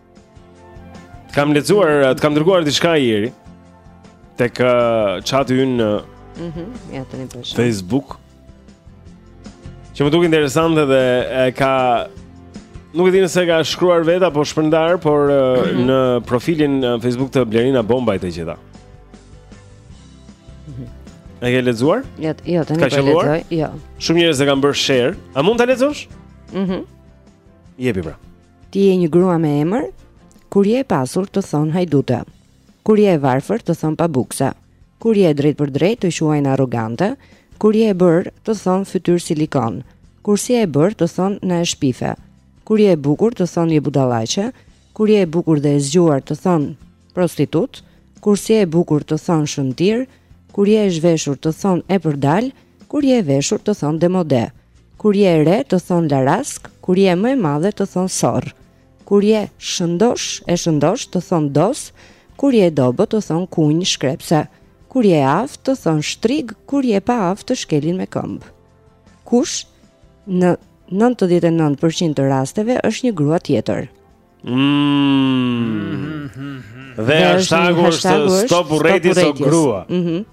Kam lexuar, të kam dërguar diçka Jeri tek uh, chati ynë në Mhm, mm ja tani po shoh. Facebook. Që më duket interesante dhe e ka nuk e di nëse e ka shkruar vetë apo shpërndarë, por mm -hmm. në profilin në Facebook të Blerina Bombajt e gjeta. Mhm. E ke lexuar? Jo, jo, tani po lexoj. Jo. Shumë njerëz e kanë bërë share. A mund ta lexosh? Mhm. Mm Jepi pra. Ti je një grua me emër. Kur je e pasur të thonë hajdute. Kur je e varfër të thonë pabukse. Kur je e drejtpërdrejtë të quajnë arrogante. Kur je e bërë të thonë fytyrë silikon. Kur s'je e bërë të thonë na e shpife. Kur je e bukur të thonë je budallaqe. Kur je e bukur dhe e zgjuar të thonë prostitutë. Kur s'je e bukur të thonë shëmtirë. Kur je e zhveshur të thonë e përdalë. Kur je e veshur të thonë demode. Kur je e re të thonë laraskë, kur je më e madhe të thonë sorrë. Kur je shëndosh, e shëndoshë të thonë dosë, kur je e dobët të thonë kunj shkrepse. Kur je e aftë të thonë shtrigë, kur je e paaftë të shkelin me këmbë. Kush? Në 99% të rasteve është një grua tjetër. Mm. Dhe, dhe është hashtag është stop urrejtjes o grua. Mhm.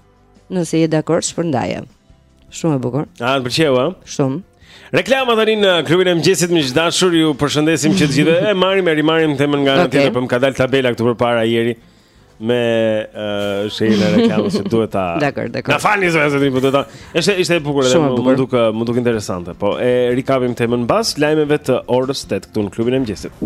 Nëse je dakord, shpërndaje. Shumë e bukur. A të pëlqeu, a? Shumë. Reklama tani në klubin e mëngjesit miq të dashur, ju përshëndesim që të gjithë. E marrim, e rimarrim temën nga okay. tjetër, po më ka dalë tabela këtu përpara Jeri me uh, shenjën e reklamës që duhet ta. Dakord, dakord. Na falni zonë se po duhet ta. Është ishte e bukur edhe më duket më duket interesante. Po e rikapim temën mbas lajmeve të orës 8 këtu në klubin e mëngjesit.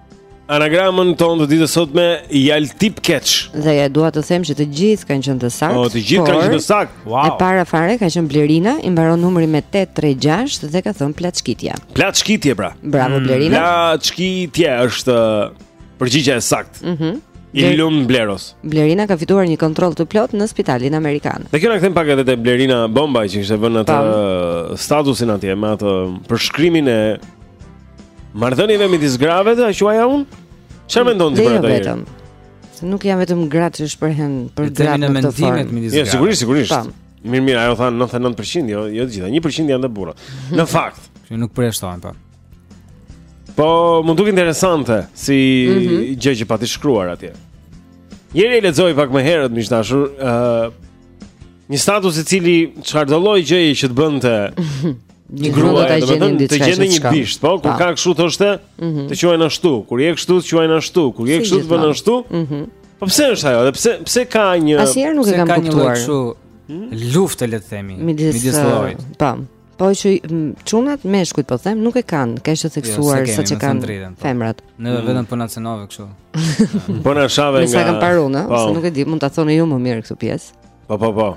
Anagramën tonë të ditës sot me Jal Tip Catch. Dhe ja dua të them që të gjithë kanë qenë të saktë. Po, të gjithë kanë qenë të saktë. Wow. E para fare ka qenë Blerina, i mbaron numri me 836 dhe ka thënë Plaçkitja. Plaçkitje pra. Bravo mm. Blerina. Plaçkitje është uh, përgjigja e saktë. Mhm. Mm I lum Bleros. Blerina ka fituar një kontroll të plotë në spitalin amerikan. Dhe kjo na kthen pak edhe te Blerina Bombaj që kishte vënë atë uh, statusin atje me atë përshkrimin e Marrëdhënieve midis grave të quaja un? Çfarë mm, mendon ti për atë? Vetëm. Nuk janë vetëm gratë që shprehen për gratë në këtë formë. Jo, sigurisht, sigurisht. Po. Mirë, mirë, ajo tha 99%, jo, jo të gjitha. 1% janë te burrat. Në fakt, që nuk përjashtohen pa. Po. po, m'u duk interesante si mm -hmm. gjë që pati shkruar atje. Njëri e lexoi pak më herët më dashur, ë uh, një status i cili çfarë do lloj gjëje që të bënte Një grua do t'i gjenin diçka. Të gjejnë një bisht, po, kur je kështu thoshte, mhm. të quajnë ashtu, kur je kështu të quajnë ashtu, kur je kështu të bën ashtu. Mhm. Po pse është ajo? Dhe pse pse ka një Asnjëherë nuk e kam kuptuar. Ka një kështu luftë le të themi midis llojit. Po. Po që çunat meshkujt po them nuk e kanë, kaq të jo, theksuar jo, sa ç'e kanë po. femrat. Ne mm. vetëm po na cenove kështu. Po na shave nga. Ne sa kam parë unë, se nuk e di, mund ta thoni ju më mirë këtë pjesë. Po po po.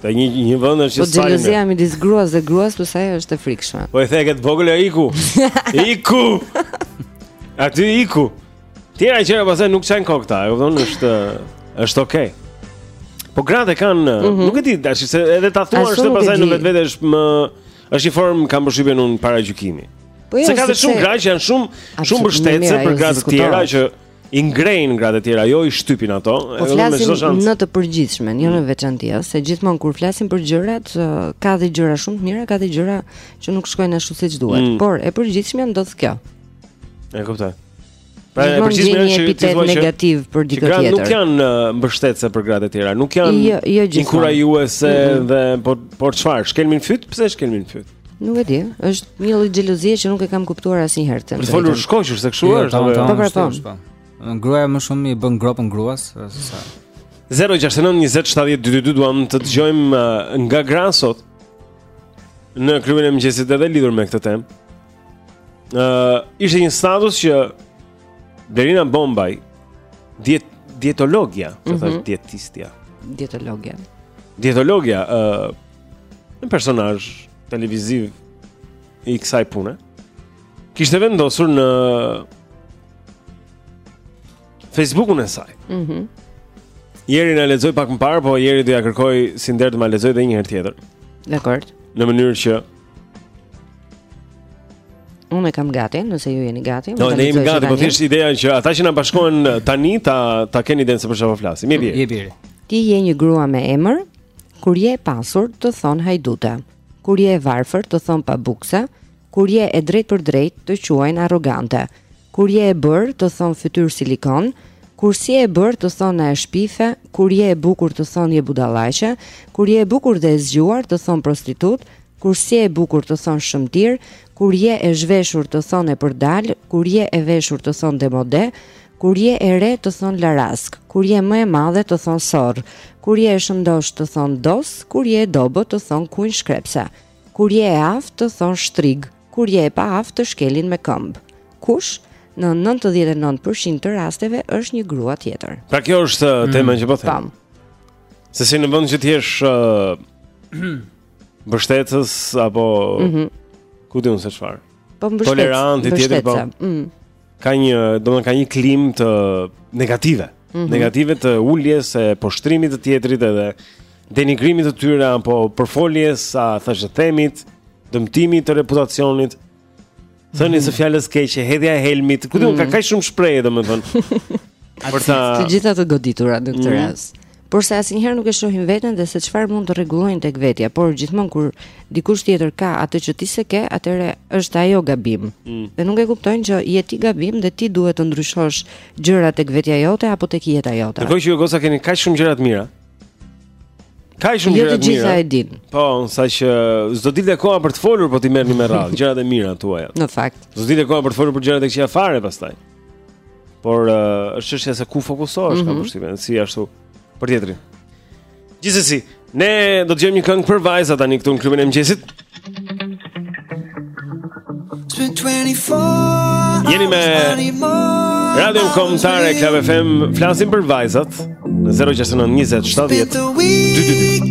Të një një vëndër që sajnë Po xhelozia midis gruas dhe gruas Për sajë është e frikshme Po e the këtë vogël e iku Iku A ty iku Tjera gjëra pastaj nuk çan kokë ta E kupton është është okej okay. Po gratë e kanë mm -hmm. Nuk e di tashi se edhe ta thua është pastaj në vetvete është më është një formë kam përshtypjen paragjykimi po jo, Se ka dhe shumë gra që janë shumë Shumë mbështetëse për gratë e tjera që i ngrejnë gratë e tjera, jo i shtypin ato. Po flasim në të përgjithshmen, jo në mm. veçanti, se gjithmonë kur flasim për gjërat, ka dhe gjëra shumë të mira, ka dhe gjëra që nuk shkojnë ashtu siç duhet. Mm. Por e përgjithshmja ndodh kjo. E kuptoj. Pra e përgjithshmja është një epitet negativ që, për dikë tjetër. Nuk janë mbështetëse për gratë e tjera, nuk janë jo, jo inkurajuese mm -hmm. dhe po por çfarë? Shkelmin në fyt? Pse shkelmin në fyt? Nuk e di, është një lloj xhelozie që nuk e kam kuptuar asnjëherë të. Për folur shkoq është kështu jo, është. Po pra po. po. Gruaja më shumë i bën gropën gruas se sa. 069 20 70 222 duam të dëgjojmë uh, nga gra sot në klubin e mëngjesit edhe lidhur me këtë temë. Ë, uh, ishte një status që Blerina Bombaj, diet dietologja, mm -hmm. dietistja. Dietologja. Dietologja, ë uh, Një personazh televiziv i kësaj pune Kishte vendosur në Facebookun e saj mm -hmm. Jeri na lexoi pak më parë Po Jeri do ia kërkoj si nder të ma lexojë dhe njëherë tjetër Dakord Në mënyrë që Unë e kam gati, nëse ju jeni gati. Jo, ne jemi gati, po thjesht ideja që ata që na bashkohen tani ta ta kenë idenë se për çfarë po flasim. Mirë. Mirë. Ti je një grua me emër, Kur je e pasur, të thonë hajdute. Kur je e varfër, të thonë pabukse. Kur je e drejtpërdrejtë, të quajnë arrogante. Kur je e bërë, të thonë fytyrë silikon. Kur s'je e bërë, të thonë na e shpife. Kur je e bukur, të thonë je budallaqe. Kur je e bukur dhe e zgjuar, të thonë prostitutë. Kur s'je e bukur, të thonë shëmtirë. Kur je e zhveshur, të thonë e përdalë. Kur je e veshur, të thonë demode. Kur je e re të thonë laraskë, kur je më e madhe të thonë sorrë, kur je e shëndoshë të thonë dosë, kur je e dobët të thonë kunj shkrepse, kur je e aftë të thonë shtrigë, kur je e paaftë të shkelin me këmbë. Kush? Në 99% të rasteve është një grua tjetër. Pra kjo është uh, mm. tema mm, që po them. Se si në vend që të jesh uh, mbështetës apo mm -hmm. ku di unë se çfarë. Po mbështetës. Tolerant i tjetër po. Mm. Ka një, domethënë ka një klimë negative, mm -hmm. negative të uljes e poshtrimit të tjetrit edhe denigrimit të tyre apo përfoljes së thashethemit, dëmtimit të reputacionit. Thënies së mhm. fjalës keqe, hedhja e helmit, ku di unë ka mhm. kaq shumë shprehje domethënë. Për ta të gjitha të goditura në këtë mhm. rast. por se asnjëherë nuk e shohin veten dhe se çfarë mund të rregullojnë tek vetja, por gjithmonë kur dikush tjetër ka atë që ti s'e ke, atëherë është ajo gabim. Mm. Dhe nuk e kuptojnë që je ti gabim dhe ti duhet të ndryshosh gjëra tek vetja jote apo tek jeta jote. Dhe kjo që ju goca keni kaq shumë gjëra të mira. Ka shumë jo gjëra të mira. Jo të gjitha e dinë. Po, saqë s'do dilte koha për të folur, po t'i merrni me radhë gjërat e mira tuaja. Në fakt. S'do dilte koha për të folur për gjërat e këqija fare pastaj. Por uh, është çështja se ku fokusohesh, mm -hmm. kam mhm. përshtypjen, si ashtu për tjetrin. Gjithsesi, ne do të dëgjojmë një këngë për vajza tani këtu në klubin e mëngjesit. Jeni me Radion kombëtare Club FM Flasim për vajzat Në 069 20 70 222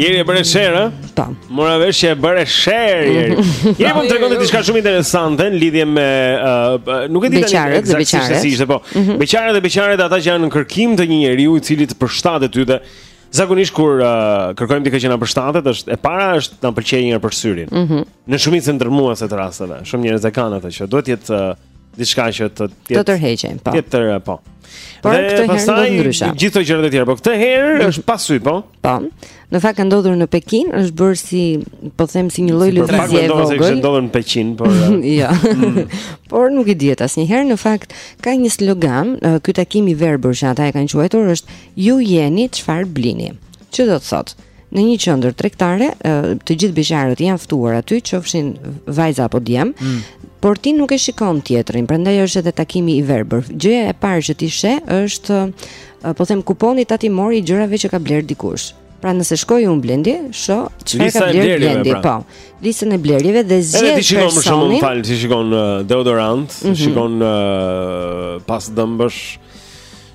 Jeri e bëre share, ha? Ta. Mora vesh që e bëre share Jeri. Jeri po më tregonte diçka shumë interesante në lidhje me uh, nuk e di tani eksaktësisht si ishte, po. Mm -hmm. Beqarët dhe beqarët ata që janë në kërkim të një njeriu i cili të përshtatet ty dhe zakonisht kur uh, kërkojmë dikë që na përshtatet, është e para është ta pëlqejë një për syrin. Mm -hmm. Në shumicën dërrmuese të rasteve, shumë njerëz e kanë atë që duhet të jetë uh, diçka që të të tërheqin, po. Tjetër po. Por dhe këtë herë ndodh ndryshe. Gjithë gjërat e tjera, po këtë herë mm. është pa sy, po. Po. Në fakt ka ndodhur në Pekin, është bërë si, po them si një lloj lëvizje e vogël. Ka ndodhur në Pekin, por jo. Mm. Por nuk i dihet asnjëherë, në fakt ka një slogan, ky takim i verbër që ata e kanë quajtur është ju jeni çfarë blini. Ç'do të thotë? në një qendër tregtare, të gjithë beqarët janë ftuar aty, qofshin vajza apo djem. Mm. Por ti nuk e shikon tjetrin, prandaj është edhe takimi i verbër. Gjëja e parë që ti sheh është po them kuponi tatimor i gjërave që ka bler dikush. Pra nëse shkoj unë blendi, shoh, çfarë ka blerë blendi, pra. po. Listën e blerjeve dhe zgjedh personin... Edhe ti shikon më shumë më fal, ti shikon uh, deodorant, mm -hmm. shikon uh, pastë dhëmbësh,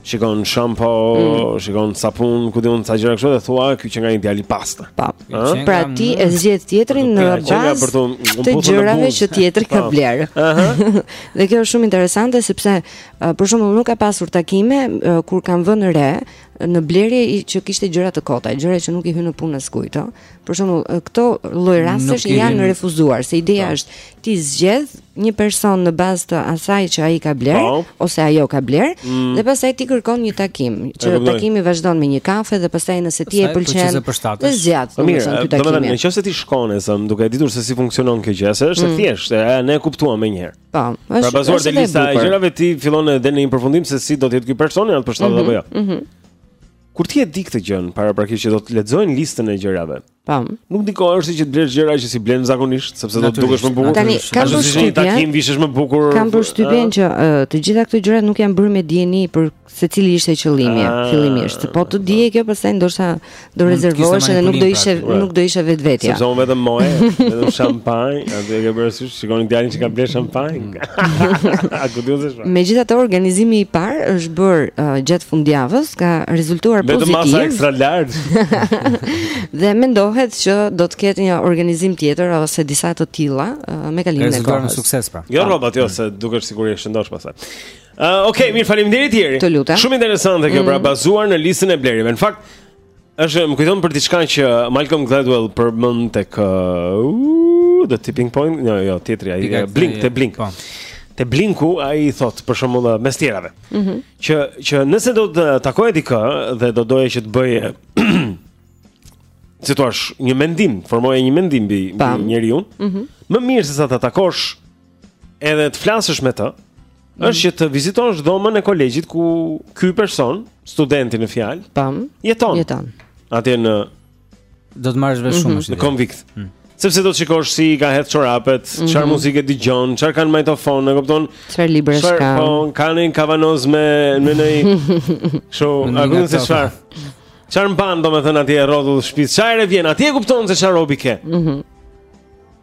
shikon shampo, mm. shikon sapun, ku di unë sa gjëra kështu dhe thua ky qenka një djalë i pastër. Po. Pra ti e zgjedh tjetrin në bazë të, të gjërave që tjetri ka bler. dhe kjo është shumë interesante sepse për shembull nuk ka pasur takime kur kanë vënë re në blerje që kishte gjëra të kota, gjëra që nuk i hyn në punë askujt, ëh. Për shembull, këto lloj rastesh janë refuzuar, se ideja është ti zgjedh një person në bazë të asaj që ai ka bler po. ose ajo ka bler mm. dhe pastaj ti kërkon një takim që e, takimi vazhdon me një kafe dhe pastaj nëse ti e pëlqen e zgjat po mirë do të thotë nëse ti shkon e zëmë duke e ditur se si funksionon kjo gjë se është mm. e thjeshtë, ne e kuptuam menjëherë po pra, është pra bazuar te lista e gjërave ti fillon edhe nxjerr një përfundim se si do të jetë ky person a të përshtatet mhm, apo jo mhm. kur ti e di këtë gjë paraprakisht që do të lexojnë listën e gjërave Po. Nuk ndikohesh që të blesh gjëra që s'i blen zakonisht, sepse do të dukesh më bukur. Tani kam përshtypjen, takim vishesh më bukur. Kam përshtypjen që të gjitha këto gjëra nuk janë bërë me dijeni për se cili ishte qëllimi fillimisht. Po të dihej kjo pastaj ndoshta do rezervoheshe dhe nuk do ishe pra. nuk do ishe vetvetja. Sepse vetëm moje, vetëm shampanjë, atë e ke bërë ti, shikoni djalin që ka bler shampanjë. A ku di unë se çfarë? Megjithatë organizimi i parë është bër uh, gjatë fundjavës, ka rezultuar pozitiv. Vetëm masa ekstra large. dhe mendohet që do të ketë një organizim tjetër ose disa të tilla uh, me kalimin e kohës. Ka rezultuar me sukses pra. Jo rroba jo se dukesh sigurisht e shëndosh pastaj. Uh, Okej, okay, mirë faleminderit Tjetër. Shumë interesante kjo pra, mm. pra bazuar në listën e blerjeve. Në fakt, Është më kujton për diçka që Malcolm Gladwell përmend tek uh, The Tipping Point, jo, jo, te tjetri ai eh, Blink, te Blink. Po. Te Blinku ai thotë për shembull eh, mes të tjerave. Mm -hmm. Që që nëse do të takoje dikë dhe do doje që të bëje si thua, një mendim, formoje një mendim mbi njeriun. Mm -hmm. Më mirë se sa ta takosh edhe të flasësh me të, mm. është që të vizitosh dhomën e kolegjit ku ky person, studenti në fjalë, pra, jeton. Jeton. Atje në do të marrësh vesh shumë mm -hmm. në konvikt. Mm. Sepse do të shikosh si i ka hedh çorapet, mhm. çfarë mm -hmm. muzike dëgjon, çfarë ka në magnetofon, e kupton? Çfarë librash ka? Çfarë po ka në kavanoz me me në kështu, a kupton se çfarë? Çfarë mban domethënë atje rrotull shtëpisë? Çfarë vjen? Atje kupton se çfarë robi ke. Mhm. Mm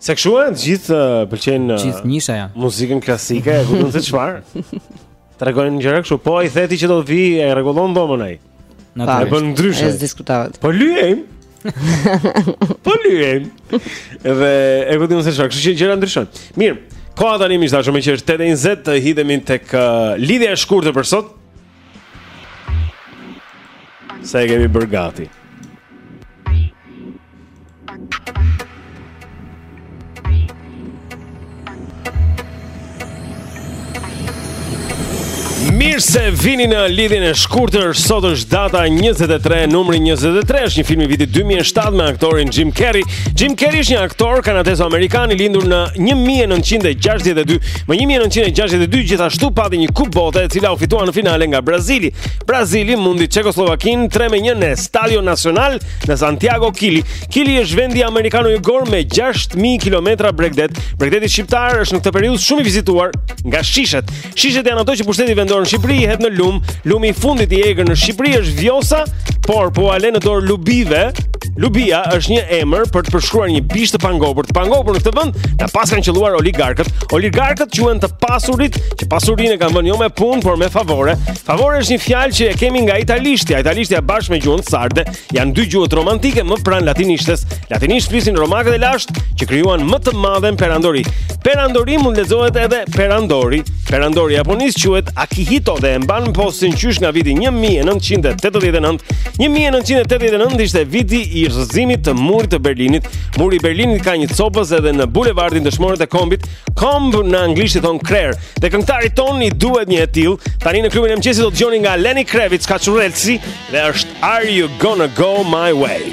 Se kështu janë gjithë pëlqejnë gjithë nisha janë. Muzikën klasike, e kupton se çfarë? Tregojnë gjëra kështu, po i the ti që do të vi e rregullon dhomën ai. Natyrisht. E bën ndryshe. S'diskutohet. Po lyejm. po lyejm. Dhe e kupton se çfarë? Kështu që gjërat ndryshojnë. Mirë. Koha tani më thashë meqë është 8:20 të hidhemi tek uh, lidhja e shkurtër për sot. Sa e kemi bërë gati. Mirë se vini në lidhjen e shkurtër. Sot është data 23, numri 23 është një film i vitit 2007 me aktorin Jim Carrey. Jim Carrey është një aktor kanadezo-amerikan i lindur në 1962 Më 1962 gjithashtu pati një kupë bote e cila u fitua në finale nga Brazili. Brazili mundi Çekoslovakinë 3-1 në Estadio Nacional në Santiago Kili. Kili është vendi amerikanojugor me 6000 kilometra bregdet. Bregdeti shqiptar është në këtë periudhë shumë i vizituar nga shishet. Shishet janë ato që pushteti vendor në Shqipëri i hedh në lumë. Lumi i fundit i egër në Shqipëri është Vjosa, por po ua le në dorë lubive Lubia është një emër për të përshkruar një bishë të pangopur, të pangopur në këtë vend, na paskan qëlluar oligarkët. Oligarkët quhen të pasurit, që pasurinë e kanë vënë jo me punë, por me favore. Favore është një fjalë që e kemi nga italishtja. Italishtja bashkë me gjuhën sarde janë dy gjuhët romantike më pranë latinishtes. Latinisht flisin romakët e lashtë që krijuan më të madhen perandori. Perandori mund lexohet edhe Perandori. Perandori i Japonisë quhet Akihito dhe e mban postin qysh nga viti 1989. 1989 ishte viti i rrëzimit të murit të Berlinit. Muri i Berlinit ka një copëz edhe në bulevardin Dëshmorët e Kombit, komb në anglisht i thonë krehër. Dhe këngëtarit tonë i duhet një e tillë. Tani në klubin e mëngjesit do të dëgjoni nga Lenny Kravitz kaçurrelsi dhe është Are you gonna go my way?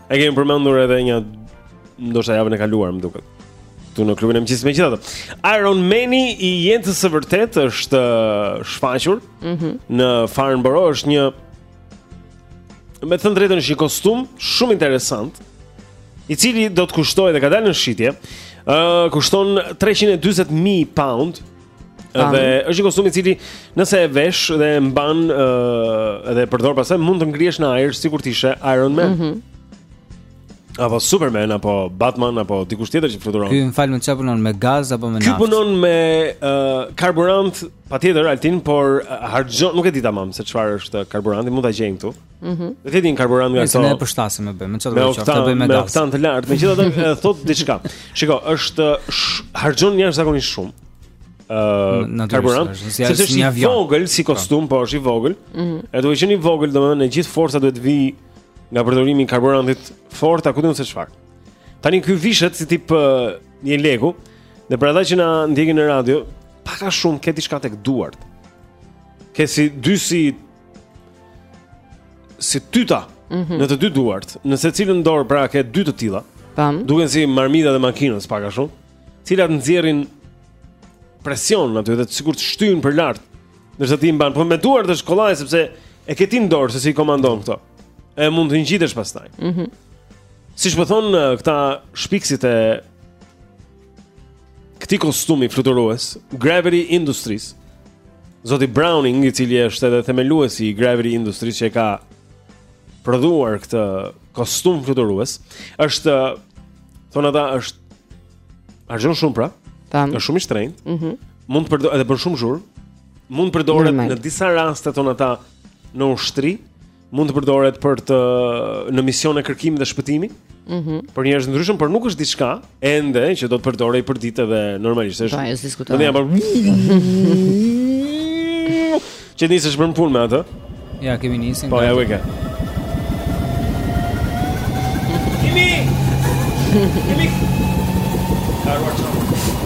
E kemi përmendur edhe nja ndoshta javën e kaluar, më duket këtu në klubin e mëngjesit megjithatë. Iron Man-i i jetës së vërtetë është uh, shfaqur mm -hmm. në Farnborough, është një me thënë të drejtën është një kostum shumë interesant, i cili do të kushtojë dhe ka dalë në shitje, ë uh, kushton 340.000 pound, Dhe është një kostum i cili nëse e vesh dhe e mban ë uh, dhe e përdor pastaj mund të ngrihesh në ajër sikur të ishe Iron Man. Mm -hmm. Apo Superman apo Batman apo dikush tjetër që fluturon. Ky më fal më çfarë punon me gaz apo me naftë? Ky punon me uh, karburant, patjetër Altin, por uh, harxhon, nuk e di tamam se çfarë është karburanti, mund ta gjejmë këtu. Mhm. Mm Dhe din karburant nga këto. Ne e përshtasim e bëjmë, çfarë do të thotë? Bëjmë me gaz. Me oktan të lartë, megjithatë thot diçka. Shiko, është harxhon jashtëzakonisht shumë. Ë uh, karburant, sepse është i vogël si po. kostum, po është i vogël. Ëh. Mm e duhet jet i vogël, domethënë, gjithë forca duhet të vijë nga përdorimi i karburantit fort, a ku diun se çfarë. Tani ky vishet si tip uh, një jeleku, dhe për ata që na ndjekin në radio, pak a shumë ke diçka tek duart. Ke si dy si si tyta mm -hmm. në të dy duart, në secilën dorë pra ke dy të tilla. Tam. Duken si marmita e makinës pak a shumë, të cilat nxjerrin presion aty dhe sikur të shtyjnë për lart. Ndërsa ti i mban po me duart është kollaj sepse e ke ti në dorë se si i komandon këto. E mund të ngjitesh pastaj. Mhm. Mm Siç po thon këta shpikësit e këtij kostumi fluturues, Gravity Industries. Zoti Browning, i cili është edhe themeluesi i Gravity Industries që e ka prodhuar këtë kostum fluturues, është thonë ata është harxhon shumë pra. Tam. Është shumë i shtrenjtë. Mhm. Mm mund të përdoret edhe bën shumë zhurmë. Mund të përdoret në disa raste thonë ata në ushtri, mund të përdoret për të në misione kërkimi dhe shpëtimi. Mhm. Mm për njerëz të ndryshëm, por nuk është diçka ende që do të përdorej për ditë edhe normalisht. Është. Po, është diskutuar. Ne jam për Që të nisesh për punë me atë? Ja, kemi nisën. Po, ja u ke. Kimi. Kimi. Karua çon.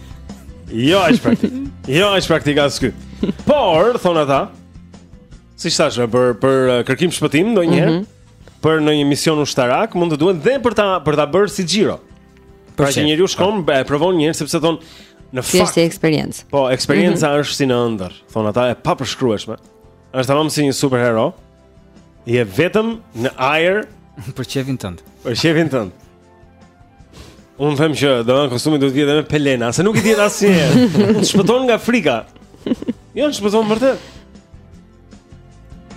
Jo, është praktik. Jo, aq praktik as ky. Por thon ata, siç thashë, për për uh, kërkim shpëtim ndonjëherë, mm -hmm. për në një mision ushtarak mund të duhet dhe për ta për ta bërë si xhiro. Pra që njeriu shkon, e provon një herë sepse thon në fakt. Është eksperiencë. Po, eksperienca mm -hmm. është si në ëndërr, thon ata e papërshkrueshme. Është tamam si një superhero. Je vetëm në ajër për qejfin tënd. Për qejfin tënd. Unë them që do të kostumi do të vijë edhe me pelena, se nuk i dihet asnjëherë. Shpëton nga frika. Jo, shpëton vërtet.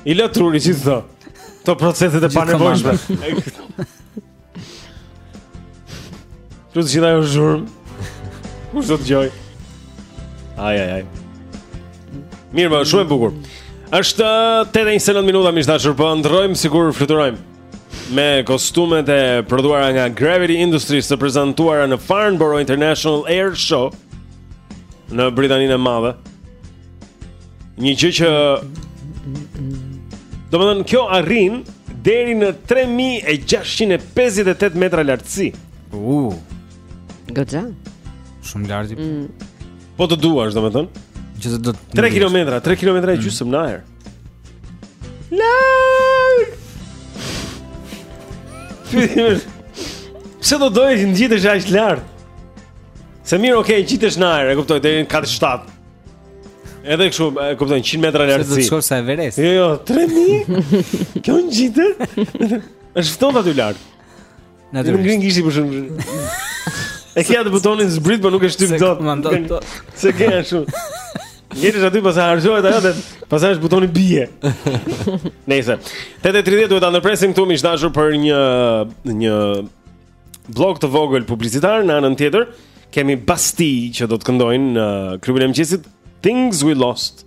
I lë truri si thon. Ato proceset e panevojshme. Plus gjithë ajo zhurmë. Kush do të dëgjojë? Ai ai ai. Mirë, më shumë e bukur. Është 8:29 minuta miq të dashur, po ëndërrojmë sikur fluturojmë. Me kostumet e prodhuara nga Gravity Industries të prezantuara në Farnborough International Air Show në Britaninë e Madhe. Një gjë që domethënë kjo arrin Deri në 3658 metra lartësi Uuu uh. Shumë lart mm. Po të duash, domethënë 3 km, 3 km e gjysmë mm. në ajër Larg! Fitimish. Pse do doje të ngjitesh aq lart. Se mirë, okay, ngjitesh në ajër, e kuptoj, deri në kat 7. Edhe kështu, e kuptoj, 100 metra lartësi. Se do të shkosh sa Everest. Jo, jo, 3000. Kjo ngjitet. Është ftohtë aty lart. Natyrisht. Nuk ngrin gishtin për shembull. E ke atë butonin zbrit, por nuk e shtyp dot. Se ke ashtu. Je aty pastaj harxhohet ajo dhe pastaj është butoni bie. Nejse 8:30 duhet ta ndërpresim këtu miq të dashur për një një bllok të vogël publicitar në anën tjetër. Kemi Bastille që do të këndojë në klubin e mëngjesit Things We Lost.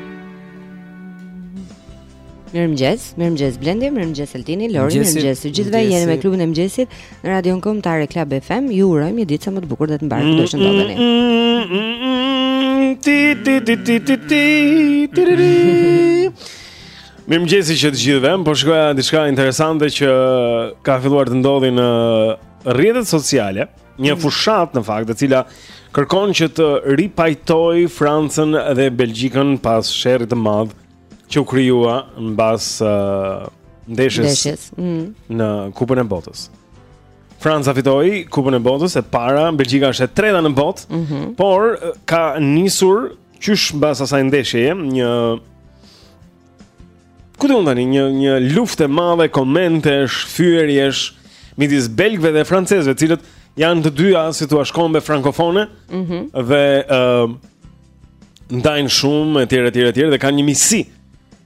Mirëmëngjes, mirëmëngjes Blendi, mirëmëngjes Eltini, Lori, mirëmëngjes të gjithëve jeni me klubin e mëngjesit Në radion kombëtare Club FM Ju urojmë një ditë sa më të bukur dhe të mbarë Këtë është në dobeni Mirëmëngjesi që të gjithëve, po shikoja një diçka interesante që ka filluar të ndodhë në rrjetet sociale. Një mm. fushatë në fakt, e cila kërkon që të ripajtojë Francën dhe Belgjikën pas sherrit të madh që u krijua mbas uh, ndeshjes mm. në Kupën e Botës. Franca fitoi Kupën e Botës e para, Belgjika është e treta në botë, mm -hmm. por ka nisur qysh mbas asaj ndeshjeje një Si ta them tani një një luftë e madhe komentesh, fyerjesh midis belgëve dhe francezëve, të cilët janë të dyja si të thuash kombe frankofone. Mhm. Mm dhe ë uh, ndajnë shumë etj etj etj dhe kanë një miqësi.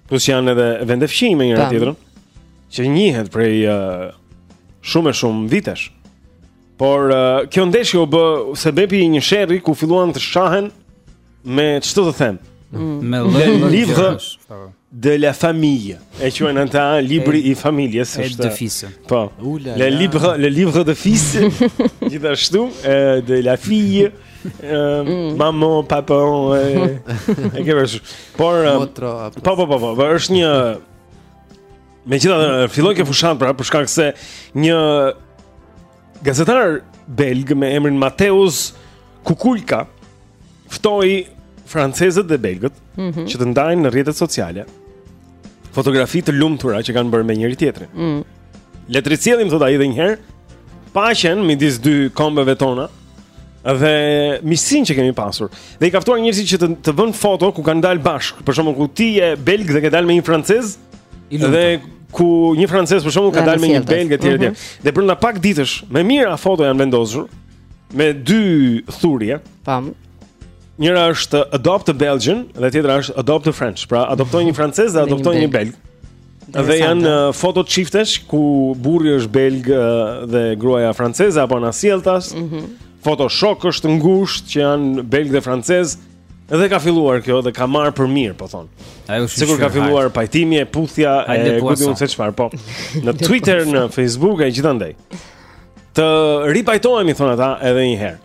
Plus janë edhe vende fqinj me njëra tjetrën që njihet prej uh, shumë e shumë vitesh. Por uh, kjo ndeshje u bë sebepi i një sherri ku filluan të shahen me ç'të të them. Mm. Me le livre po. de la famille. E quajnë ata libri i familjes është. Është fisi. Po. Le livre, le livre de fils. Gjithashtu, e de la fille. Ehm, mm. Maman, papa, e ke vësh. Por ehm, po po po, po është një Megjithatë, filloi kjo fushatë pra për shkak se një gazetar belg me emrin Mateus Kukulka ftoi francezët dhe belgët mm -hmm. që të ndajnë në rrjetet sociale fotografi të lumtura që kanë bërë me njëri tjetrin. Mm. Le të risjellim thotë ai edhe një herë paqen midis dy kombeve tona. Dhe miqësinë që kemi pasur. Dhe i ka ftuar njerëzit që të, të vënë foto ku kanë dalë bashkë. Për shembull, ku ti je belg dhe ke dalë me një francez, dhe ku një francez për shembull ka dalë me një belg etj etj. Mhm. Dhe brenda pak ditësh, me mijëra foto janë vendosur me dy thurje. Pam. Njëra është Adopt a Belgian dhe tjetra është Adopt a French. Pra, adopto një francez dhe adopto një belg. Dhe janë uh, foto çiftesh ku burri është belg uh, dhe gruaja franceze apo anasjelltas. Mm -hmm. Foto shokësh të ngushtë që janë belgë dhe francezë. Dhe ka filluar kjo dhe ka marrë për mirë, po thonë. Ajo është sikur ka filluar hajt. pajtimi e puthja e kujtun po se çfarë, po. Në Twitter, në Facebook e gjithandej. Të ripajtohemi thonë ata edhe një herë.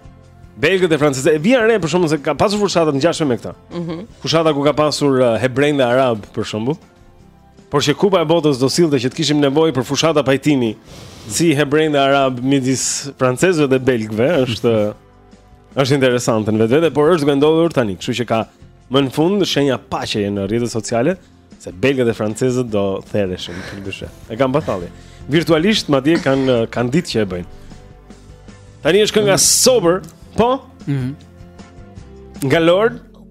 Belgët e francezët e vënë re për shkak se ka pasur fushata të ngjashme me këtë. Mhm. Mm fushata ku ka pasur uh, hebrenj dhe arabë për shembull. Por që Kupa e Botës do sillte që të kishim nevojë për fushata pajtimi si hebrenj dhe arabë midis francezëve dhe belgëve, është është interesante në vetvete, por është duke ndodhur tani, kështu që ka më në fund shenja paqeje në rrjetet sociale se belgët e francezët do thereshin për dyshe. E kam batalli. Virtualisht madje kanë kanë ditë që e bëjnë. Tani është kënga Sober, po? Mhm. Mm nga Lord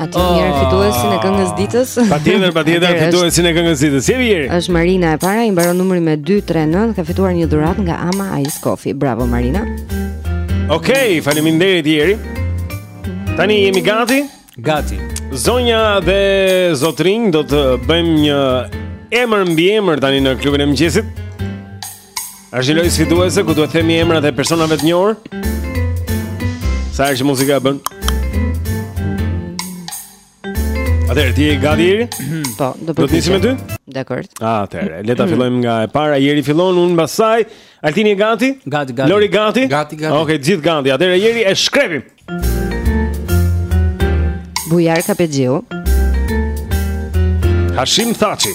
Atëherë fituesin e këngës ditës Patjetër, patjetër, fituesin e këngës ditës Jemi jeri është Marina e para, i mbaron numri me 239 Ka fituar një dhuratë nga Ama Ice Coffee Bravo Marina Okej, okay, faleminderit Jeri Tani jemi gati? Gati Zonja dhe zotërinj do të bëjmë një emër mbi emër tani në klubin e mëngjesit Është një lojë sfiduese ku duhet të themi emrat e personave të njohur. Sa herë që muzika bën? Atëherë ti je gati? Po, do të nisim me ty? Dakord. Ah, atëherë, le ta fillojmë nga e para. Jeri fillon, unë mbas saj. Altin je gati? Gati, gati. Lori gati? Gati, gati. Okej, gjithë gati. Atëherë Jeri e shkrepim. Bujar Kapexhiu. Hashim Thaçi.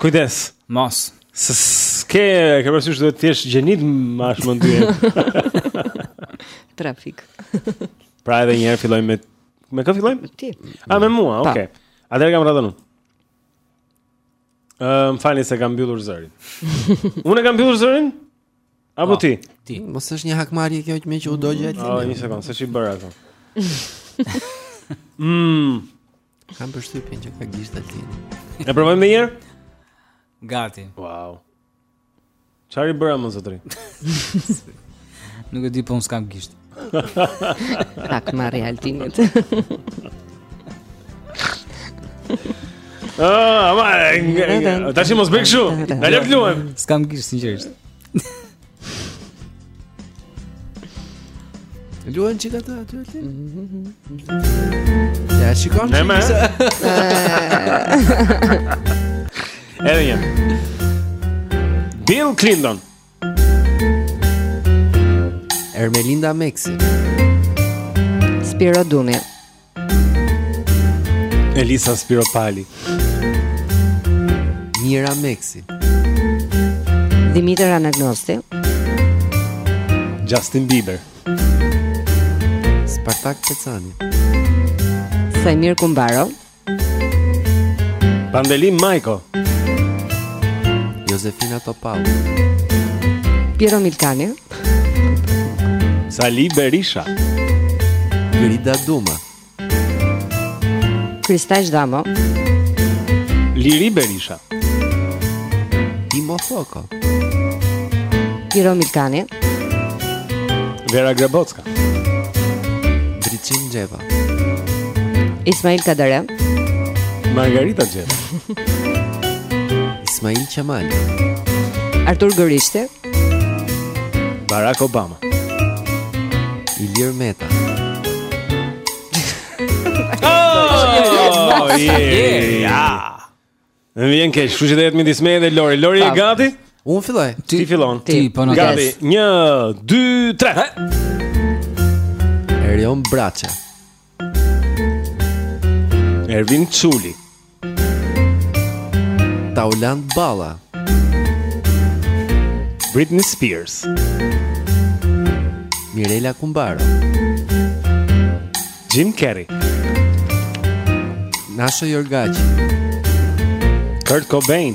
Kujdes, mos. S'ke, ke parasysh duhet t'jesh gjeni të mbash mend dy. Trafik. pra edhe një herë fillojmë me... Me kë fillojmë? Me ti. A, me mua, oke. Okay. Atëherë e kam radhën unë. Uh, më falni se kam mbyllur zërin. Unë kam mbyllur zërin? Apo po, ti? Ti. Mos është një hakmarje kjo që meqë u dogje të një. O, një sekundë, se që i bërë ato. Mmm... Kam përshtypjen që ka gisht Altini. E provojmë më njëherë? Gati. Wow. Çfarë bëre mo zotri? Nuk e di po unë s'kam gisht. Hakmarrje e Altinit. Ah, ma, tash mos bëj kështu. Na lë të luajmë. S'kam gisht sinqerisht. Luaj çka ke aty aty? Ja, që kam që njëse Edhe një Bill Clinton Ermelinda Meksi Spiro Duni Elisa Spiropali Mira Meksi Dimitër Anagnosti Justin Bieber Spartak Pecani Sajmir Kumbaro Pandelim Majko Josefina Topal Piero Milkani Sali Berisha Grida Duma Kristaj Damo Liri Berisha Timo Foko Piro Milkani Vera Grabocka Dricin Gjeva Ismail Kadare Margarita Gjeva Ismail Qamali Artur Gërishte Barack Obama Ilir Meta Oh, yeah, yeah. Më vjen keq, kështu që do jetë midis meje dhe Lorit. Lori e gati? Unë filloj. Ti fillon. Ti po rri gati. 1 2 3. Erion Braçe. Ervin Çuli Taulant Balla Britney Spears Mirela Kumbaro Jim Carrey Nasha Jorgaci Kurt Cobain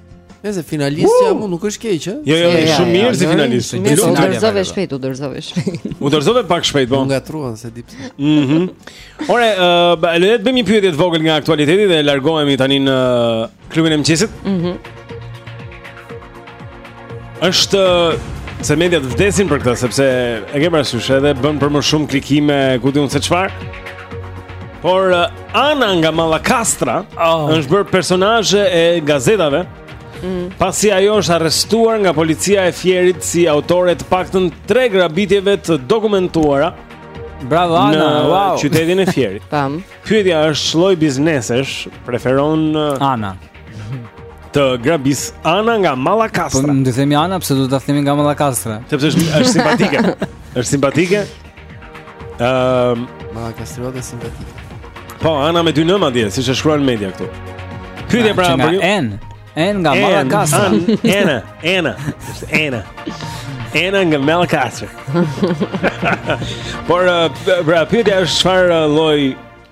Si finalist uh! nuk është keq, ë? Jo, jo, ja, ja, shumë mirë si finalist. Shumë mirë, u dorëzove shpejt, u dorëzove shpejt. U dorëzove pak shpejt, po. Nuk s'e di pse. Mhm. Ore, ë, uh, le të bëjmë një pyetje të vogël nga aktualiteti dhe largohemi tani në klubin e mëngjesit. Mhm. Është se mediat vdesin për këtë sepse e ke parasysh edhe bën për më shumë klikime, ku di unë se çfarë. Por uh, Ana nga Mallakastra oh. është bërë personazhe e gazetave. Mm. Pasi ajo është arrestuar nga policia e Fierit si autore të paktën 3 grabitjeve të dokumentuara. Bravo Ana, në wow. qytetin e Fierit. Tam. Pyetja është ç'lloj biznesesh preferon uh, Ana? Të grabisë Ana nga Mallakastra. Po, t'i themi Ana pse do ta themi nga Mallakastra? Sepse është është simpatike. është simpatike. Ehm, uh, Mallakastra është simpatike. Po, Ana me dy n madje, siç e shkruan media këtu. Pyetja pra për ju. En, en nga Mallakastra. Ena, Ena, Ena. Ena nga Mallakastra. Por uh, pra pyetja është çfarë uh, lloj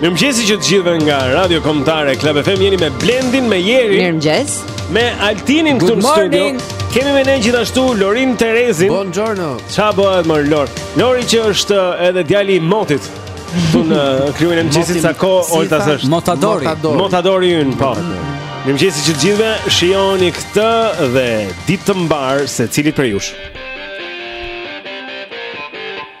Mirëmëngjesi që të gjithëve nga Radio Kombëtare Klab FM jeni me Blendin, me Jerin Mirëmëngjes Me Altinin këtu në studio Kemi me ne gjithashtu Lorin Terezin Buongiorno Ça bëhet mor Lor Lori që është uh, edhe djali i motit Këtu në uh, klubin e mëngjesit sa kohë Olta s'është Motadori Motadori, Motadori ynë po Mirëmëngjesi që të gjithëve Shijoni këtë dhe ditë të mbarë secilit prej jush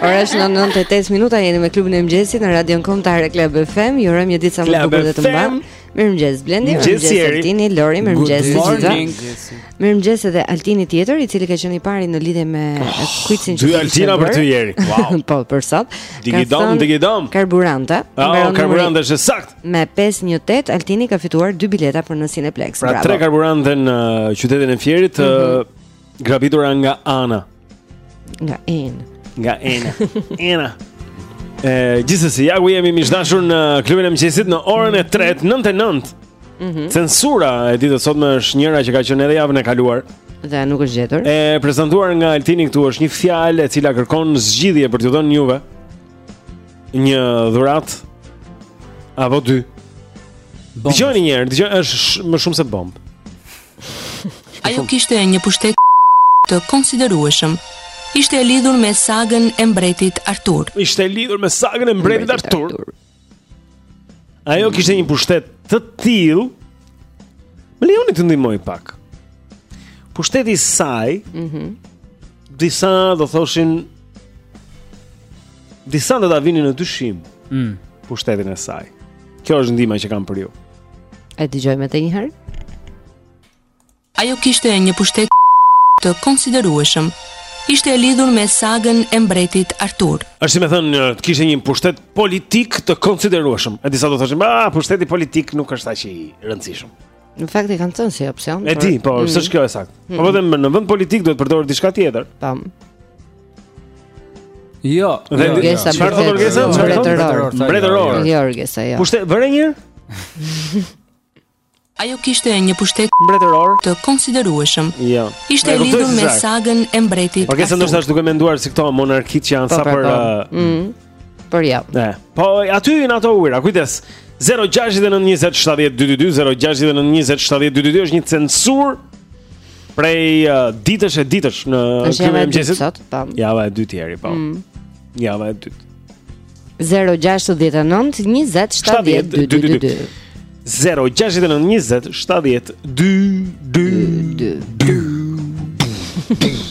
Ora është 7:38 minuta jeni me klubin e mëngjesit në Radion Kombëtar Club FM. Ju urojmë një ditë sa më të bukur dhe të mbarë. Mirëmëngjes Blendi, mirëmëngjes Altini, Lori, mirëmëngjes të gjithëve. Mirëmëngjes edhe Altini tjetër, i cili ka qenë i pari në lidhje me oh, kuizin që ka Altini për ty Ieri. Wow. po, për sot. Digidom, digidom. Karburante. Ah, oh, karburante është e saktë. Me 518 Altini ka fituar dy bileta për në Cineplex. Pra, Bravo. Pra tre karburante në uh, qytetin e Fierit, mm -hmm. Grabitura nga Ana. Nga Ena. Nga Ena. Ena. Eh, gjithsesi, ja ku jemi miq të dashur në klubin e mëngjesit në orën e 3:00, 9:09. Mm -hmm. Censura e ditës sot më është njëra që ka qenë edhe javën e kaluar dhe nuk është gjetur. E prezantuar nga Altini këtu është një fjalë e cila kërkon zgjidhje për t'ju dhënë juve një dhuratë apo dy. Dëgjoni një herë, dëgjoni është sh më shumë se bombë. Ajo kishte një pushtet të konsiderueshëm. Ishte e lidhur me sagën e mbretit Artur. Ishte e lidhur me sagën e mbretit Artur. Ajo kishte një pushtet të tillë. Më lejoni të ndihmoj pak. Pushteti i saj, ëh, mm disa do thoshin disa do ta vinin në dyshim. Ëh. Mm. Pushtetin e saj. Kjo është ndihma që kam për ju. E dëgjojmë edhe një herë. Ajo kishte një pushtet të konsiderueshëm. Ishte e lidhur me sagën e mbretit Artur. Është si me thënë, një, kishte një pushtet politik të konsiderueshëm. E disa do thoshin, "Ah, pushteti politik nuk është aq i rëndësishëm." Në fakt e kanë thënë si opsion. E di, po, mm. s'është kjo e sakta. Po vetëm në vend politik duhet përdorur diçka tjetër. Tam. Jo, Blendi jo, jo. çfarë thotë Orgesa? Mbretëror. Mbretëror. Jo, Orgesa, jo. Pushtet vëre një? Ajo kishte një pushtet mbretëror të konsiderueshëm. Jo. Ishte e lidhur me sagën e mbretit. Orgesa ndoshta është duke menduar si këto monarkitë që janë po, sa po, për po. Uh, mm. Por jo. Ja. Po aty në ato ujëra, kujdes. 0692070222 0692070222 është një censurë prej uh, ditësh e ditësh në klubin e mëngjesit. Sot, po. Java e dytë ieri, po. Mm. Java e dytë. 0692070222 0692070222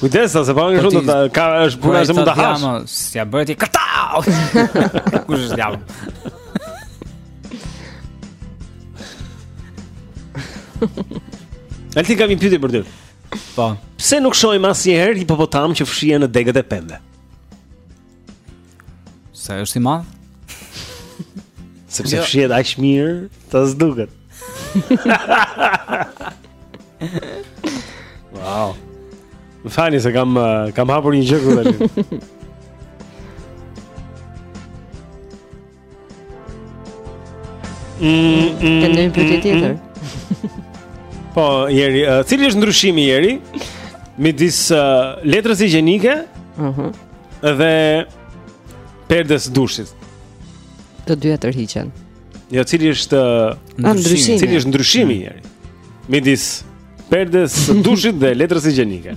Kujdes se po angazhon do të ka është puna se mund ta hash. Ja bëre ti kata. Kush është jam? Alti, kam një pyetje për ty. Po. Pse nuk shohim asnjëherë hipopotam që fshihen në degët e pemëve? Sa është i madh? Sepse jo. fshihet aq mirë, sa zhduket. wow. Më falni se kam kam hapur një gjë këtu tani. Mm, mm, Këndë një përti tjetër Po, Eri, uh, cili është ndryshimi Eri Midis uh, letrës higjienike uh mhm. -huh. Dhe perdes dushit Të dyja tërhiqen Jo, cili është uh, ndryshimi Cili është ndryshimi Eri Midis perdes dushit dhe letrës higjienike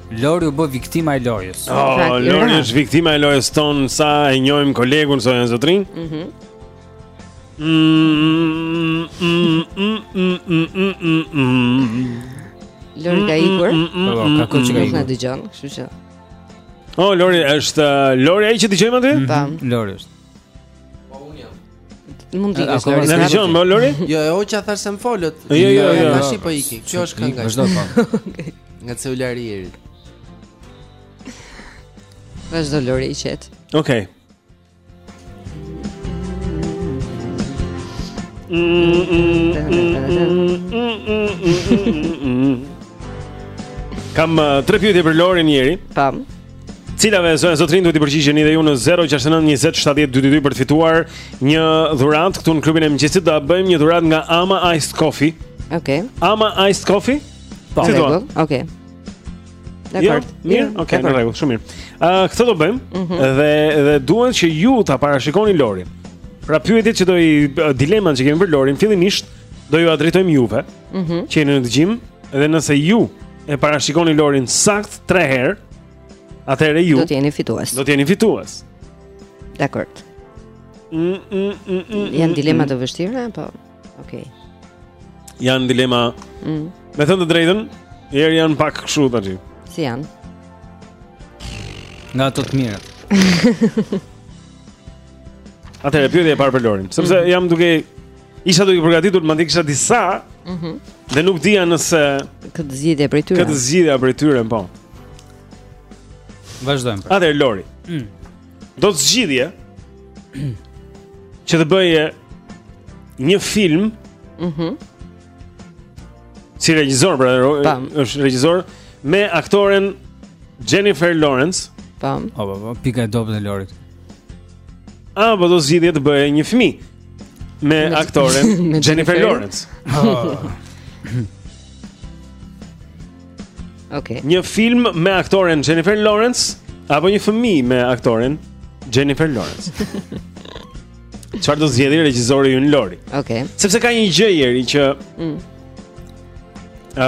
Lori u bë viktima e lojës. Oh, pra, Lori është viktima e lojës sonë sa e njohim kolegun Sojan Zotërinë. Mhm. Mm, mm, mm, Lori ka ikur. Po, ka kush që ka ikur. Na dëgjon, kështu që. Oh, Lori është Lori ai që dëgjojmë aty? Po, Lori është. Mund të ikësh Lori. Na dëgjon më Lori? Jo, e hoqa thash se më folët. Jo, jo, jo, jo. Tashi po iki. Kjo është kënga. Vazhdo po. Okej. Nga celulari i Erit. Vazhdo Lori i qet. Okej. Kam uh, tre pyetje për Lorin Eri. Pam. Cilave zonja zotërinj duhet të përgjigjeni dhe ju në 069 20 70 222 për të fituar një dhuratë këtu në klubin e mëngjesit do ta bëjmë një dhuratë nga Ama Iced Coffee. Okej. Okay. Ama Iced Coffee? Po. Okej. Okay. Dakor. Ja, jo, mirë. Okej, okay, në rregull, shumë mirë. Ë, uh, këtë do bëjmë mm -hmm. dhe dhe duhet që ju ta parashikoni Lorin. Pra pyetjet që do i dilemat që kemi për Lorin fillimisht do ju drejtojmë juve. Mhm. Mm që jeni në dëgjim dhe nëse ju e parashikoni Lorin sakt 3 herë, atëherë ju do të jeni fitues. Do të jeni fitues. Dakor. Mm, mm, mm, mm, Jan mm, dilema mm. të vështira apo? Okej. Okay. Jan dilema. Mm. Me thënë të drejtën, Eri janë pak kështu tash. Si janë? Nga ato të mira. Atëherë pyetja e parë për Lorin, sepse mm. jam duke Isha duke përgatitur, madje kisha disa. Mhm. Mm dhe nuk dija nëse kë të zgjidhja prej tyre. Kë të zgjidhje prej tyre, po. Vazhdojmë. Pra. Atëherë Lori. Mm. Do të zgjidhje që të bëje një film. Mhm. Mm si regjisor, pra, është regjisor me aktoren Jennifer Lawrence. Tam. Po, po, po, pika e dobët e Lorit. Apo do zgjidhje të bëje një fëmijë. me aktoren me Jennifer Lawrence. Okej. Një film me aktoren Jennifer Lawrence apo një fëmijë me aktoren Jennifer Lawrence. Çfarë do zgjedhë regjizori ynë Lori? Okej. Sepse ka një gjë Jeri që mm. ë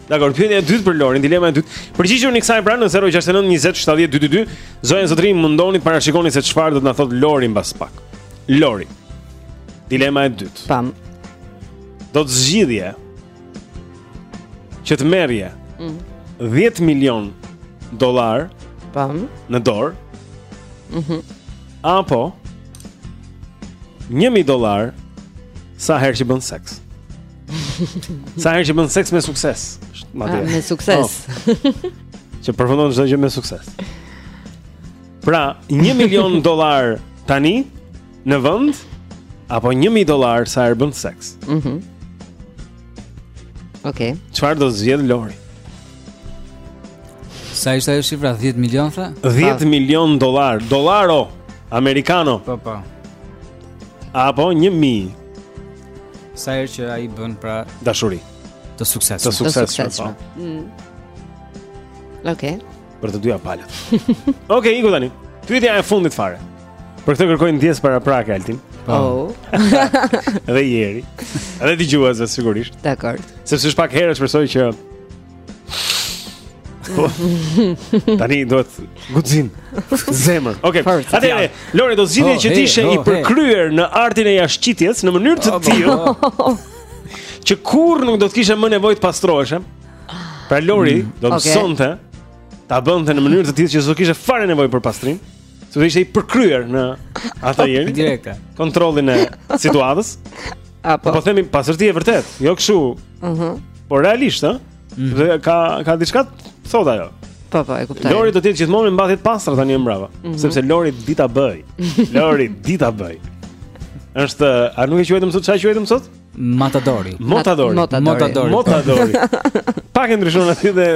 Dakord, pyetja e dytë për Lorin, dilema e dytë. Përgjigjuni kësaj pra në 069 20 70 222. Zonja zotërinj, mundohuni të parashikoni se çfarë do të na thotë Lori mbas pak. Lori. Dilema e dytë. Pam. Do të zgjidhje që të merrje mm. 10 milion dollar pam në dorë. Mhm. Mm apo 1000 dollar sa herë që bën seks. Sa herë që bën seks me sukses, madje. Ah, me sukses. Oh. Që përfundon çdo gjë me sukses. Pra, 1 milion dollar tani në vend apo 1000 dollar sa herë bën seks. Mhm. Mm Okej. Okay. Çfarë do zgjedhë Lori? Sa ishte ajo shifra 10 milion tha? 10 milion dollar, dollaro amerikano. Po po. Apo 1000 Sa herë që ai bën pra dashuri të suksesshme. Të suksesshme. Po. Mm. Okej. Okay. Për të dyja palët. Okej, okay, iku tani. Pyetja e fundit fare. Për këtë kërkoj ndjesë paraprake Altin. Po. Oh. Edhe Jeri. Edhe dëgjuesve sigurisht. Dakord. Sepse është pak herë shpresoj që Po. Tani duhet guxim zemër. Okej. Okay. Atëherë, Lori do zgjidhje oh, që të ishe oh, i përkryer në artin e jashtëqitjes në mënyrë të oh, tillë që kurrë nuk do të kishe më nevojë të pastroheshe. Pra Lori mm, do të okay. mësonte ta bënte në mënyrë të tillë që s'do kishte fare nevojë për pastrim. Të ishte i përkryer në atë Jeri Direkte Kontrollin e situatës Apo Po themi pastërti e vërtetë Jo kështu uh mhm. -huh. Por realisht, ha? Mm. Dhe ka, ka diçka të thotë ajo Po, po, e kuptoj Lori do të jetë gjithmonë me mbathje të pastra tani e mbrapa mm -hmm. Sepse Lori di ta bëjë Lori di ta bëjë është, a nuk e quajtëm sot, ça e quajtëm sot? Matadori Motadori Motadori Motadori, Motadori. Pak e ndryshon aty dhe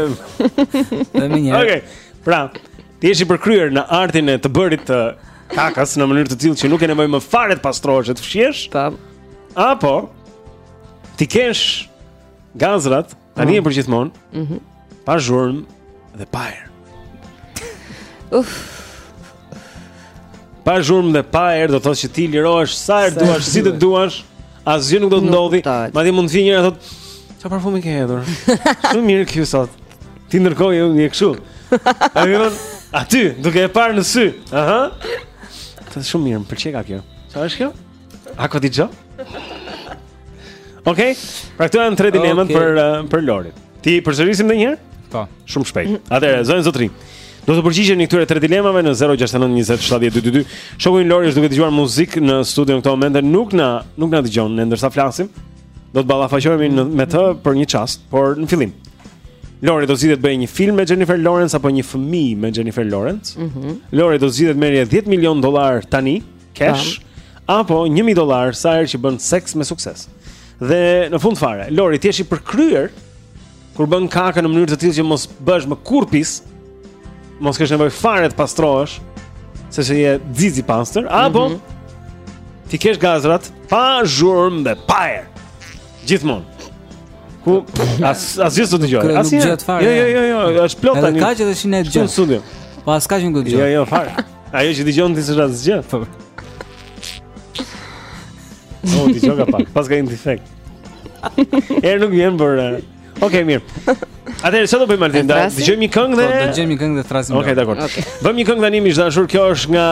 Dhe me një Okej, okay. pra Të jesh i përkryer në artin e të bërit të kakës në mënyrë të tillë që nuk ke nevojë më fare të pastrohesh e të fshihesh. Po. Apo t'i kesh gazrat tani mm. e përgjithmonë. Mhm. Mm pa zhurmë dhe pa erë. Uf. Pa zhurmë dhe pa erë do të thotë që ti lirohesh sa herë duash, si të duash. Asgjë nuk do të ndodhë. Madje mund të vijë njëra thotë, "Çfarë parfumi ke hedhur?" Shumë mirë kjo sot. Ti ndërkohë je një kështu. A vjen aty, duke e parë në sy. Aha. Thotë shumë mirë, më pëlqeka kjo. Çfarë është kjo? Acqua di Gio? Okej. Pra këto janë tre dilemat për eh, për Lorin. T'i përsërisim edhe një herë? Po. Shumë shpejt. Atëherë, zonja zotërinj. Do t'u përgjigjeni këtyre tre dilemave në 069 20 70 222. Shoku ynë Lori është duke dëgjuar muzikë në studio në këtë moment dhe nuk na nuk na dëgjon ne ndërsa flasim. Do të ballafaqohemi me të për një çast, por në fillim. Lori do zgjidhte të bënte një film me Jennifer Lawrence apo një fëmijë me Jennifer Lawrence. Mm -hmm. Lori do zgjidhte të merrte 10 milion dollar tani, cash, Tam. apo 1000 dollar sa herë që bën seks me sukses. Dhe në fund fare, Lori të jetë i përkryer Kur bën kakën në mënyrë të tillë që mos bësh më kurrë pis, mos kesh nevojë fare të pastrohesh, sepse je xixë i pastër, apo mm -hmm. t'i kesh gazrat pa zhurmë dhe pa erë. Gjithmonë. Ku as asgjë të dëgjojë. Asnjë. Jo, jo, jo, jo, është plot tani. Ka që të shinë gjë. Në studio. Po as ka që nuk dëgjoj. Jo, jo, fare. Ajo që dëgjon ti s'është asgjë. Po. Oh, dëgjoj pak. Paska një defekt. Erë nuk vjen për eh, Ok, mirë. Atëherë çfarë do bëjmë Martin? Do dëgjojmë një këngë dhe po, do dëgjojmë një këngë dhe thërrasim. Okej, dakord. Bëjmë një këngë tani miq të dashur. Kjo është nga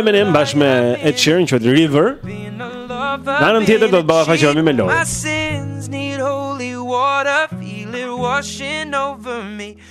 Eminem bashkë me Ed Sheeran quhet River. Në anën tjetër do të ballafaqohemi me Lori. My sins need holy water, feel it washing over me.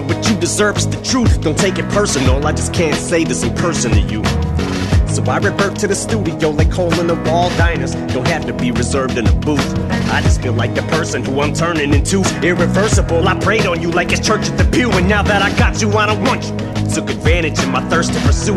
what you deserve is the truth. Don't take it personal, I just can't say this in person to you. So I revert to the studio like hole in the wall diners. Don't have to be reserved in a booth. I just feel like the person who I'm turning into. Irreversible, I prayed on you like it's church at the pew. And now that I got you, I don't want you took advantage of my thirst to pursue.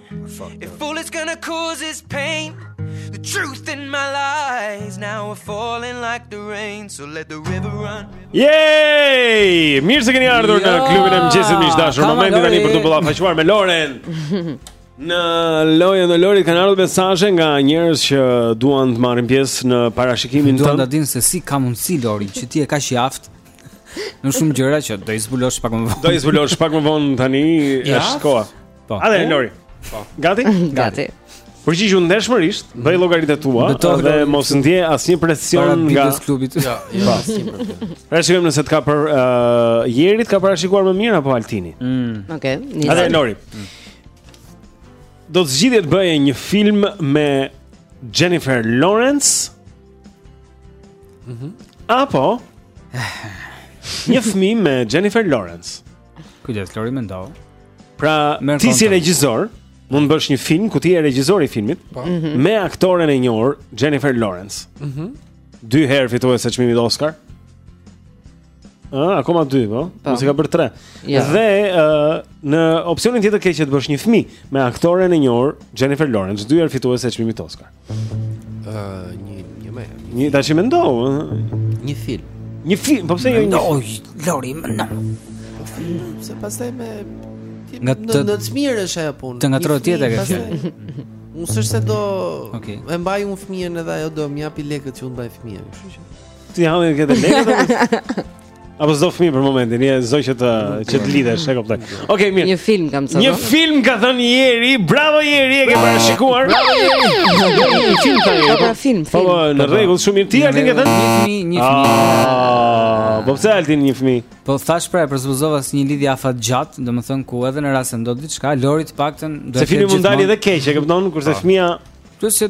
If all it's gonna cause is pain The truth in my lies Now are falling like the rain So let the river run Yay! Mirë se keni ardhur në klubin e mëngjesit miq të dashur Momenti tani për t'u ballafaquar me Lorin Në lojën e Lorit kanë ardhur mesazhe nga njerëz që duan të marrin pjesë në parashikimin tonë. Duan ta dinë se si ka mundësi Lori që ti e ka qaftë Në shumë gjëra që do i zbulosh pak më vonë. Do i zbulosh pak më vonë tani është koha. Po. Atëherë Lori. Po. Gati? Gati. Përgjigju ndershmërisht, bëj llogaritë tua dhe mos ndje asnjë presion nga klubi. Jo, jo, po. asnjë problem. Ne shikojmë nëse të ka për uh, Jeri të ka parashikuar më mirë apo Altini. Mm. Okej. Okay, Atëherë Lori. Mm. Do të zgjidhje të bëje një film me Jennifer Lawrence. Mhm. Mm apo një fëmijë me Jennifer Lawrence. Kujdes Lori mendo. Pra, ti si regjisor mund të bësh një film ku ti je regjisor i filmit po. mhm. me aktoren e njohur Jennifer Lawrence. Mhm. Mm dy herë fituese e çmimit Oscar. Ah, akoma dy, po. po. Mos e ka bërë tre. Ja. Dhe ë uh, në opsionin tjetër ke që të bësh një fëmijë me aktoren e njohur Jennifer Lawrence, dy herë fituese e çmimit Oscar. Ëh, një një më. Një tash më ndau. Një film. Një film, po pse jo një? Oj, Lori, më ndau. Se pastaj me ngatërresa çmirë është ajo punë. Të ngatërrohet tjetër kjo. Unë s'është se do okay. e mbaj unë fëmijën edhe ajo do më japi lekët që unë mbaj fëmijën, kështu që. Ti hamë këtë lekë. Apo s'do fëmijë për momentin, një zoj që të, që të lidhesh, e kuptoj. Okej, okay, mirë. Një film kam thënë. Një film ka thënë Jeri, bravo Jeri, e ke parashikuar. Bravo Jeri. Një film ka një. Pra film, po, film. Po, në rregull, shumë mirë. Ti Altin ke thënë? Një fëmijë, një fëmijë. Ah, po pse Altin një fëmijë? Po thashë pra e përzbuzova si një lidhje afatgjatë, domethënë ku edhe në rast se ndodh diçka, Lori të paktën... Se filmi mund të dali edhe keq, e kupton, kurse ah. fëmija... Plus që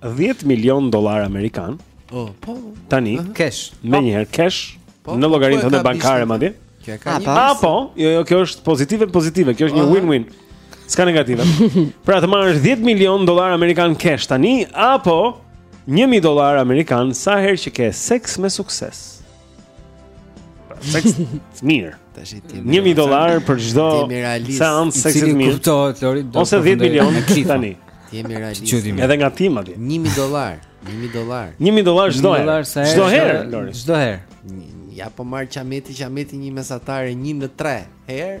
10 milion dollarë amerikan. Oh, po. Tani, cash. Menjëherë cash po, në po, llogarinë tënde bankare madje. Kjo ka një. Apo. Jo, jo, kjo është pozitive pozitive. Kjo është një win-win. S'ka negative. Pra të marrësh 10 milion dollarë amerikan cash tani apo 1000 dollarë amerikan sa herë që ke seks me sukses. Seks të mirë. Tash i tim. 1000 dollarë për çdo seancë seksi të mirë. Kuptohet Lori. Ose 10 milionë tani. Të jemi realistë. Çudim. Edhe nga tim atje. 1000 dollarë. 1000 dollarë. 1000 dollarë çdo herë. Çdo herë Lori. Çdo herë. Ja po marr çameti, çameti një mesatare 1 në 3 herë.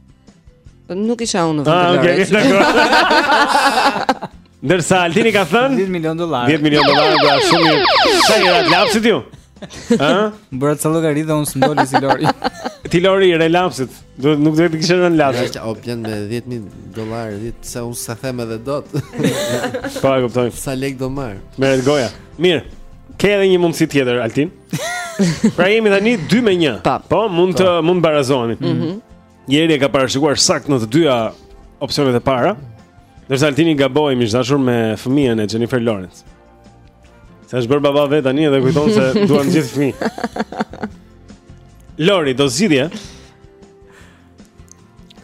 Nuk isha unë në vend të ah, Lawrence. Okej, dakord. Ndërsa Altini ka thënë 10 milion dollarë. 10 milion dollarë do të shumë. Sa i ratë lapsit ju? Ë? Bëra ca llogari dhe unë s'më doli si Lori. Ti Lori i re lapsit, do nuk do të kishe rënë lapsit. Ja, o blen me 10000 dollarë, 10 sa unë sa them edhe dot. Po e kuptoj. Sa lekë do marr? Merret goja. Mirë. Ke edhe një mundësi tjetër Altin? Pra jemi tani 2 me 1. Po, po mund të po. mund të barazohemi. Mhm. Mm Jeri e ka parashikuar saktë në të dyja opsionet e para. Ndërsa Altini gaboi mishdashur me fëmijën e Jennifer Lawrence. Se është bërë baba vetë tani dhe kujton se duan gjithë fëmijë. Lori do zgjidhje.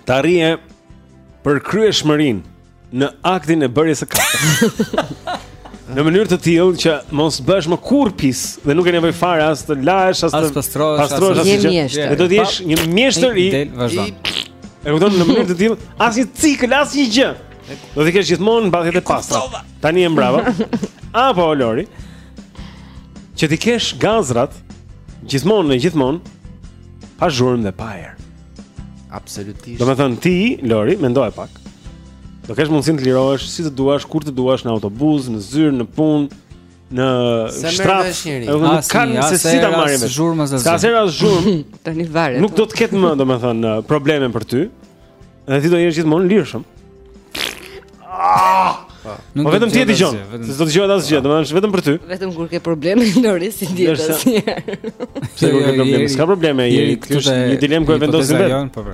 Ta arrije përkryeshmërinë. në aktin e bërjes së kakës. Në mënyrë të tillë që mos bëhesh më kurrë pis dhe nuk ke nevojë fare as të lahesh as të pastrohesh as të jesh mjeshtër. Do të jesh një mjeshtër i E kupton në mënyrë të tillë, asnjë cikël, asnjë gjë. Do të kesh gjithmonë mbathjet e pastra. Tani e mbarova. Apo Lori. Që t'i kesh gazrat gjithmonë e gjithmonë pa zhurmë dhe pa erë. Absolutisht. Domethënë ti, Lori, mendoje pak. Do kesh mundësinë të lirohesh si të duash, kur të duash në autobus, në zyrë, në punë, në shtrat. Edhe nuk kanë se si ta marrin vesh. S'ka as erë as zhurmë. Tani varet. Nuk do të ketë më, domethënë, probleme për ty. Dhe ti do jesh gjithmonë lirshëm. Ah! Po. Po vetëm ti e dëgjon. Se s'do dëgjohet asgjë, po. domethënë është vetëm për ty. Vetëm kur ke probleme Lori s'i dihet asnjë. Pse kur ke probleme? S'ka probleme ai. Kjo është një dilemë ku e vendosin vetë. Po po.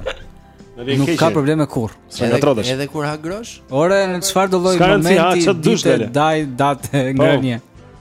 Nuk ka probleme kurr. Edhe trotesh. Edhe kur ha grosh? Ore, në çfarë do lloj momenti? S'ka rëndësi, ha çat dysh dele. Daj datë ngrënie.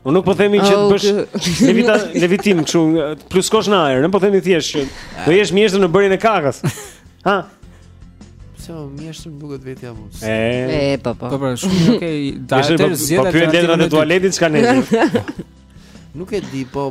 Ne nuk po themi që të oh, bësh levita levitim kështu, pluskosh në ajër, ne po themi thjesht që do jesh mjeshtër në bërjen e kakës. Ha. Pse më mjeshtër më duket vetja mua. E, po po. Po pra, shumë okay, do ta zgjedh. Po pyet letrat e tualetit çka ne. Nuk e di, po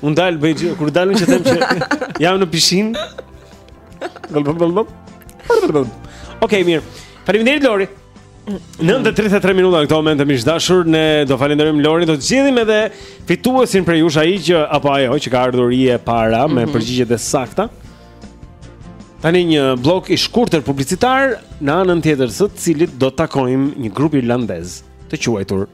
Un dal, bëj gjë, kur dal unë që them që jam në pishinë. Bol bol bol bol. Okej, mirë. Faleminderit Lori. 9:33 minuta në këtë moment miq të dashur, ne do falënderojmë Lorin, do të zgjedhim edhe fituesin prej jush, ai që apo ajo që ka ardhur i e para me mm -hmm. përgjigjet e sakta. Tani një blok i shkurtër publicitar në anën tjetër së cilit do të takojmë një grup irlandez të quajtur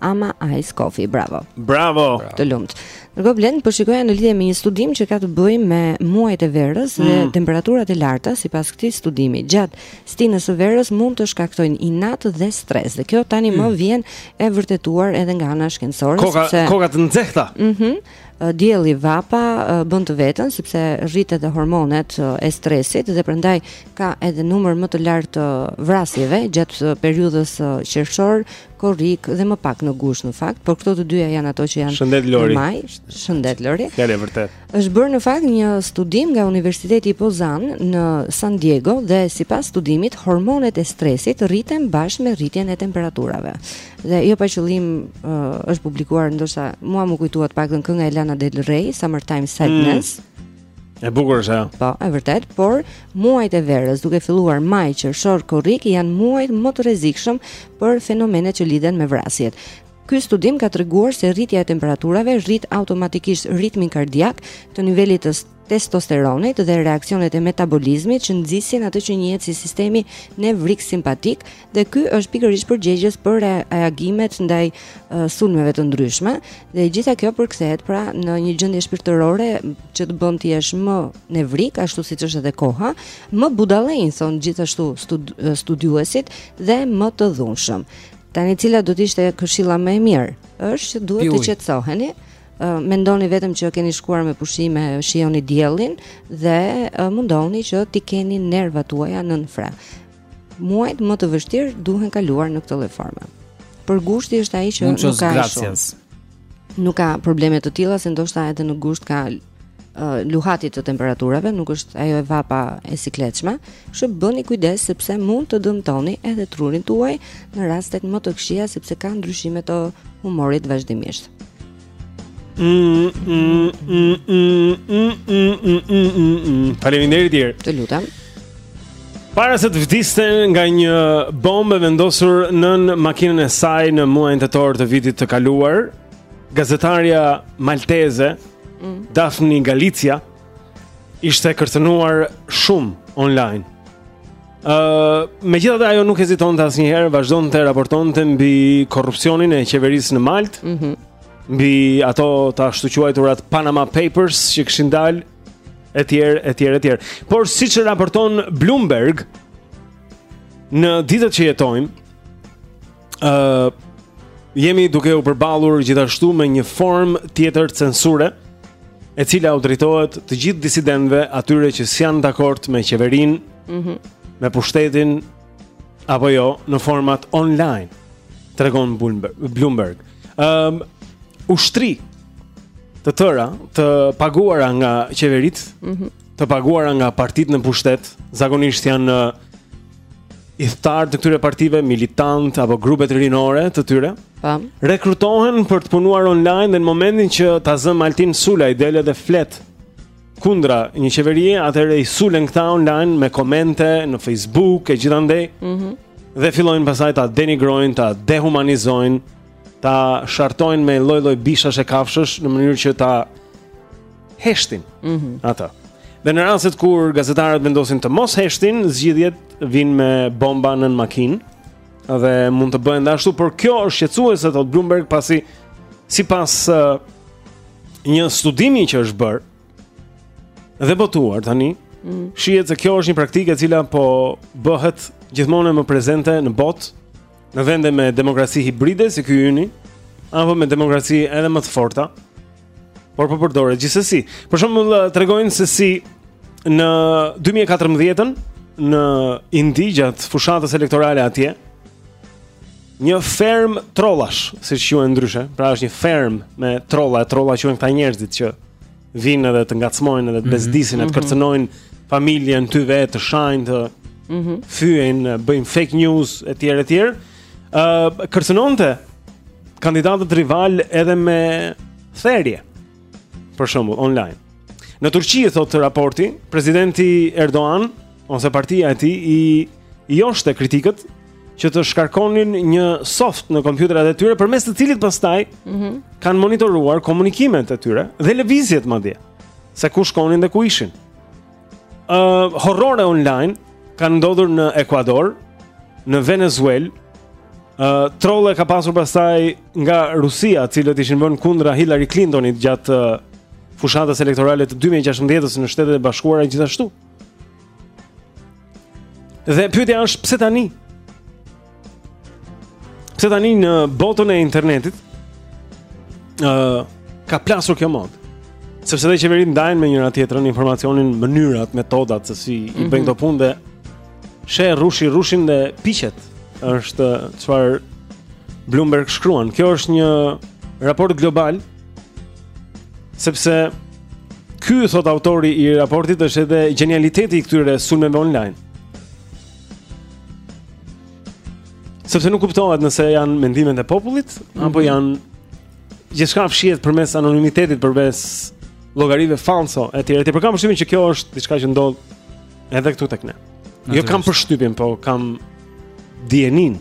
Ama Ice Coffee. Bravo. Bravo. Të lumtë. Ndërkohë Blend po shikoja në lidhje me një studim që ka të bëjë me muajt e verës mm. dhe temperaturat e larta sipas këtij studimi. Gjatë stinës së verës mund të shkaktojnë inat dhe stres. Dhe kjo tani mm. më vjen e vërtetuar edhe nga ana shkencore koka, koka të nxehta. Mhm. Mm dielli vapa bën të veten sepse rriten edhe hormonet e stresit dhe prandaj ka edhe numër më të lartë të vrasjeve gjatë periudhës qershor, korrik dhe më pak në gusht në fakt, por këto të dyja janë ato që janë Shëndet Lori. Maj, shëndet Lori. Fjalë vërtet. Është bërë në fakt një studim nga Universiteti i Pozan në San Diego dhe sipas studimit hormonet e stresit rriten bashkë me rritjen e temperaturave. Dhe jo pa qëllim uh, është publikuar ndërsa mua m'u kujtua të paktën kënga e Lana Del Rey, Summertime Sadness. Mm. E bukur është ajo. Po, e vërtetë, por muajt e verës, duke filluar maj, qershor, korrik janë muajt më të rrezikshëm për fenomenet që lidhen me vrasjet. Ky studim ka treguar se rritja e temperaturave rrit automatikisht ritmin kardiak të nivelit të testosteronit dhe reaksionet e metabolizmit që nxisin atë që njihet si sistemi nevrik simpatik Dhe ky është pikërisht përgjegjës për reagimet ndaj uh, sulmeve të ndryshme dhe e gjitha kjo përkthehet pra në një gjendje shpirtërore që të bën të jesh më nevrik, ashtu siç është edhe koha, më budallenj thonë gjithashtu stud, studiuesit dhe më të dhunshëm. Tani cila do të ishte këshilla më e mirë? Është që duhet të qetësoheni. Uh, mendoni vetëm që keni shkuar me pushime, shijoni diellin dhe uh, mundoni që t'i keni nervat tuaja nën fre Muajt më të vështirë duhen kaluar në këtë lloj forme. Por gushti është ai që nuk ka shumë. Nuk ka probleme të tilla se ndoshta edhe në gusht ka uh, luhatje të temperaturave, nuk është ajo e vapa e sikletshme. Kështu bëni kujdes sepse mund të dëmtoni edhe trurin tuaj në rastet më të këqija sepse ka ndryshime të humorit vazhdimisht. Faleminderit. Të lutem. Para se të vdiste nga një bombë e vendosur nën makinën e saj në muajin tetor të vitit të kaluar, gazetarja malteze mm. Daphne Galizia ishte kërcënuar shumë online. Uh, megjithatë ajo nuk hezitonte asnjëherë, vazhdonte raportonte mbi korrupsionin e qeverisë në Maltë, mm -hmm. mbi ato të ashtuquajturat Panama Papers që kishin dalë, e tjerë, e tjerë, e tjerë. Por siç raporton Bloomberg, në ditët që jetojmë, ë uh, jemi duke u përballur gjithashtu me një formë tjetër censure e cila u drejtohet të gjithë disidentëve atyre që s'janë dakord me qeverinë, mm -hmm. me pushtetin apo jo në format online. Tregon Bloomberg. Bloomberg. Ëm um, ushtri të tëra të paguara nga qeveritë, mm -hmm. të paguara nga partitë në pushtet, zakonisht janë ithtarë të këtyre partive militantë apo grupet rinore të tyre. Po. Rekrutohen për të punuar online dhe në momentin që ta zëmë Altin Sulaj del edhe flet kundra një qeverie, atëherë i sulen këta online me komente në Facebook e gjithandej. Mhm. Mm dhe fillojnë pastaj ta denigrojnë, ta dehumanizojnë, ta shartojnë me lloj-lloj bishash e kafshësh në mënyrë që ta heshtin mm -hmm. atë. Dhe në rastet kur gazetarët vendosin të mos heshtin, zgjidhjet vijnë me bomba nën makinë dhe mund të bëhen ashtu, por kjo është shqetësuese thotë Bloomberg pasi sipas uh, një studimi që është bërë dhe botuar tani, mm. shihet se kjo është një praktikë e cila po bëhet gjithmonë më prezente në botë, në vende me demokraci hibride si ky yni, apo me demokraci edhe më të forta. Por po përdoret gjithsesi. Për shembull, eh, tregojnë se si në 2014-ën në Indi gjatë fushatës elektorale atje, një fermë trollash, siç quhen ndryshe, pra është një fermë me trolla, trolla quhen këta njerëzit që vijnë edhe të ngacmojnë edhe të mhm. bezdisin, mm -hmm. të mhm. kërcënojnë familjen ty vetë, të shajnë të mm -hmm. fyejnë, bëjnë fake news etj etj. uh, kërcënonte kandidatët rivalë edhe me therje. Për shembull, online. Në Turqi thotë raporti, presidenti Erdogan ose partia e tij i i joshte kritikët që të shkarkonin një soft në kompjuterat e tyre përmes të cilit pastaj mm -hmm. kanë monitoruar komunikimet e tyre dhe lëvizjet madje se ku shkonin dhe ku ishin. ë uh, horrore online kanë ndodhur në Ekuador, në Venezuelë. ë uh, trolle ka pasur pastaj nga Rusia, të cilët ishin vënë kundra Hillary Clintonit gjatë uh, fushatës elektorale të 2016-s në Shtetet e Bashkuara gjithashtu. Dhe pyetja është pse tani? Pse tani në botën e internetit ë uh, ka plasur kjo modë? Sepse dhe qeveritë ndajnë me njëra-tjetrën informacionin, mënyrat, metodat se si mm -hmm. i bëjnë mhm. këto punë dhe sheh rrushi rrushin dhe piqet. Është çfarë Bloomberg shkruan. Kjo është një raport global Sepse ky thotë autori i raportit është edhe gjenialiteti i këtyre sulmeve online. Sepse nuk kuptohet nëse janë mendimet e popullit mm -hmm. apo mhm. janë gjithçka fshihet përmes anonimitetit, përmes llogarive falso etj. Etj. Por kam përshtypjen që kjo është diçka që ndodh edhe këtu tek ne. Jo kam përshtypjen, po kam dijeninë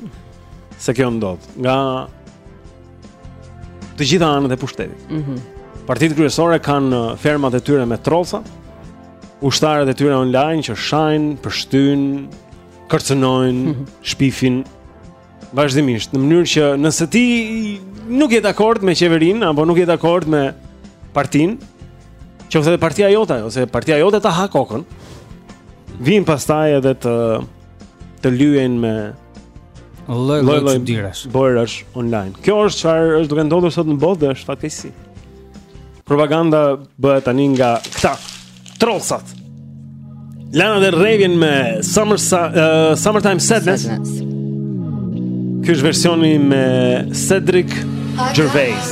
se kjo ndodh. Nga Të gjitha anët e pushtetit. Mhm. Mm Partitë kryesore kanë uh, fermat e tyre me trollsa. Ushtarët e tyre online që shajnë, pështyjnë, kërcënojnë, mm -hmm. shpifin vazhdimisht në mënyrë që nëse ti nuk je dakord me qeverinë apo nuk je dakord me partinë, qoftë edhe partia jote ose partia jote ta ha kokën, vijnë pastaj edhe të të lyejnë me Lloj lloj lloj dirash. Bojrash online. Kjo është çfarë është duke ndodhur sot në botë dhe është fatkeqësi. Propaganda bëhet tani nga këta trollsat. Lana Del Rey vjen me Summer uh, Summertime Sadness. sadness. Ky është versioni me Cedric Gervais.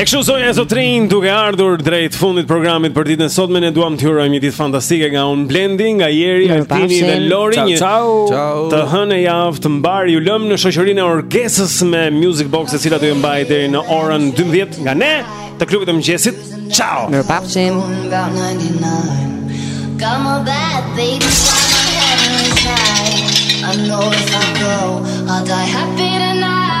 E kështu zonja e zotërinj duke ardhur drejt fundit programit për ditën e sotme ne duam t'ju urojmë një ditë fantastike nga unë Blendi, nga Jeri, Altini dhe Lori. Ciao, ciao. ciao. Të hënë javë të mbarë ju lëmë në shoqërinë e Orgesës me Music Box e cila do ju mbajë deri në orën 12 nga ne të klubit të mëngjesit. Ciao. U pafshim. Come on back baby, I know if I go, I'll die happy tonight.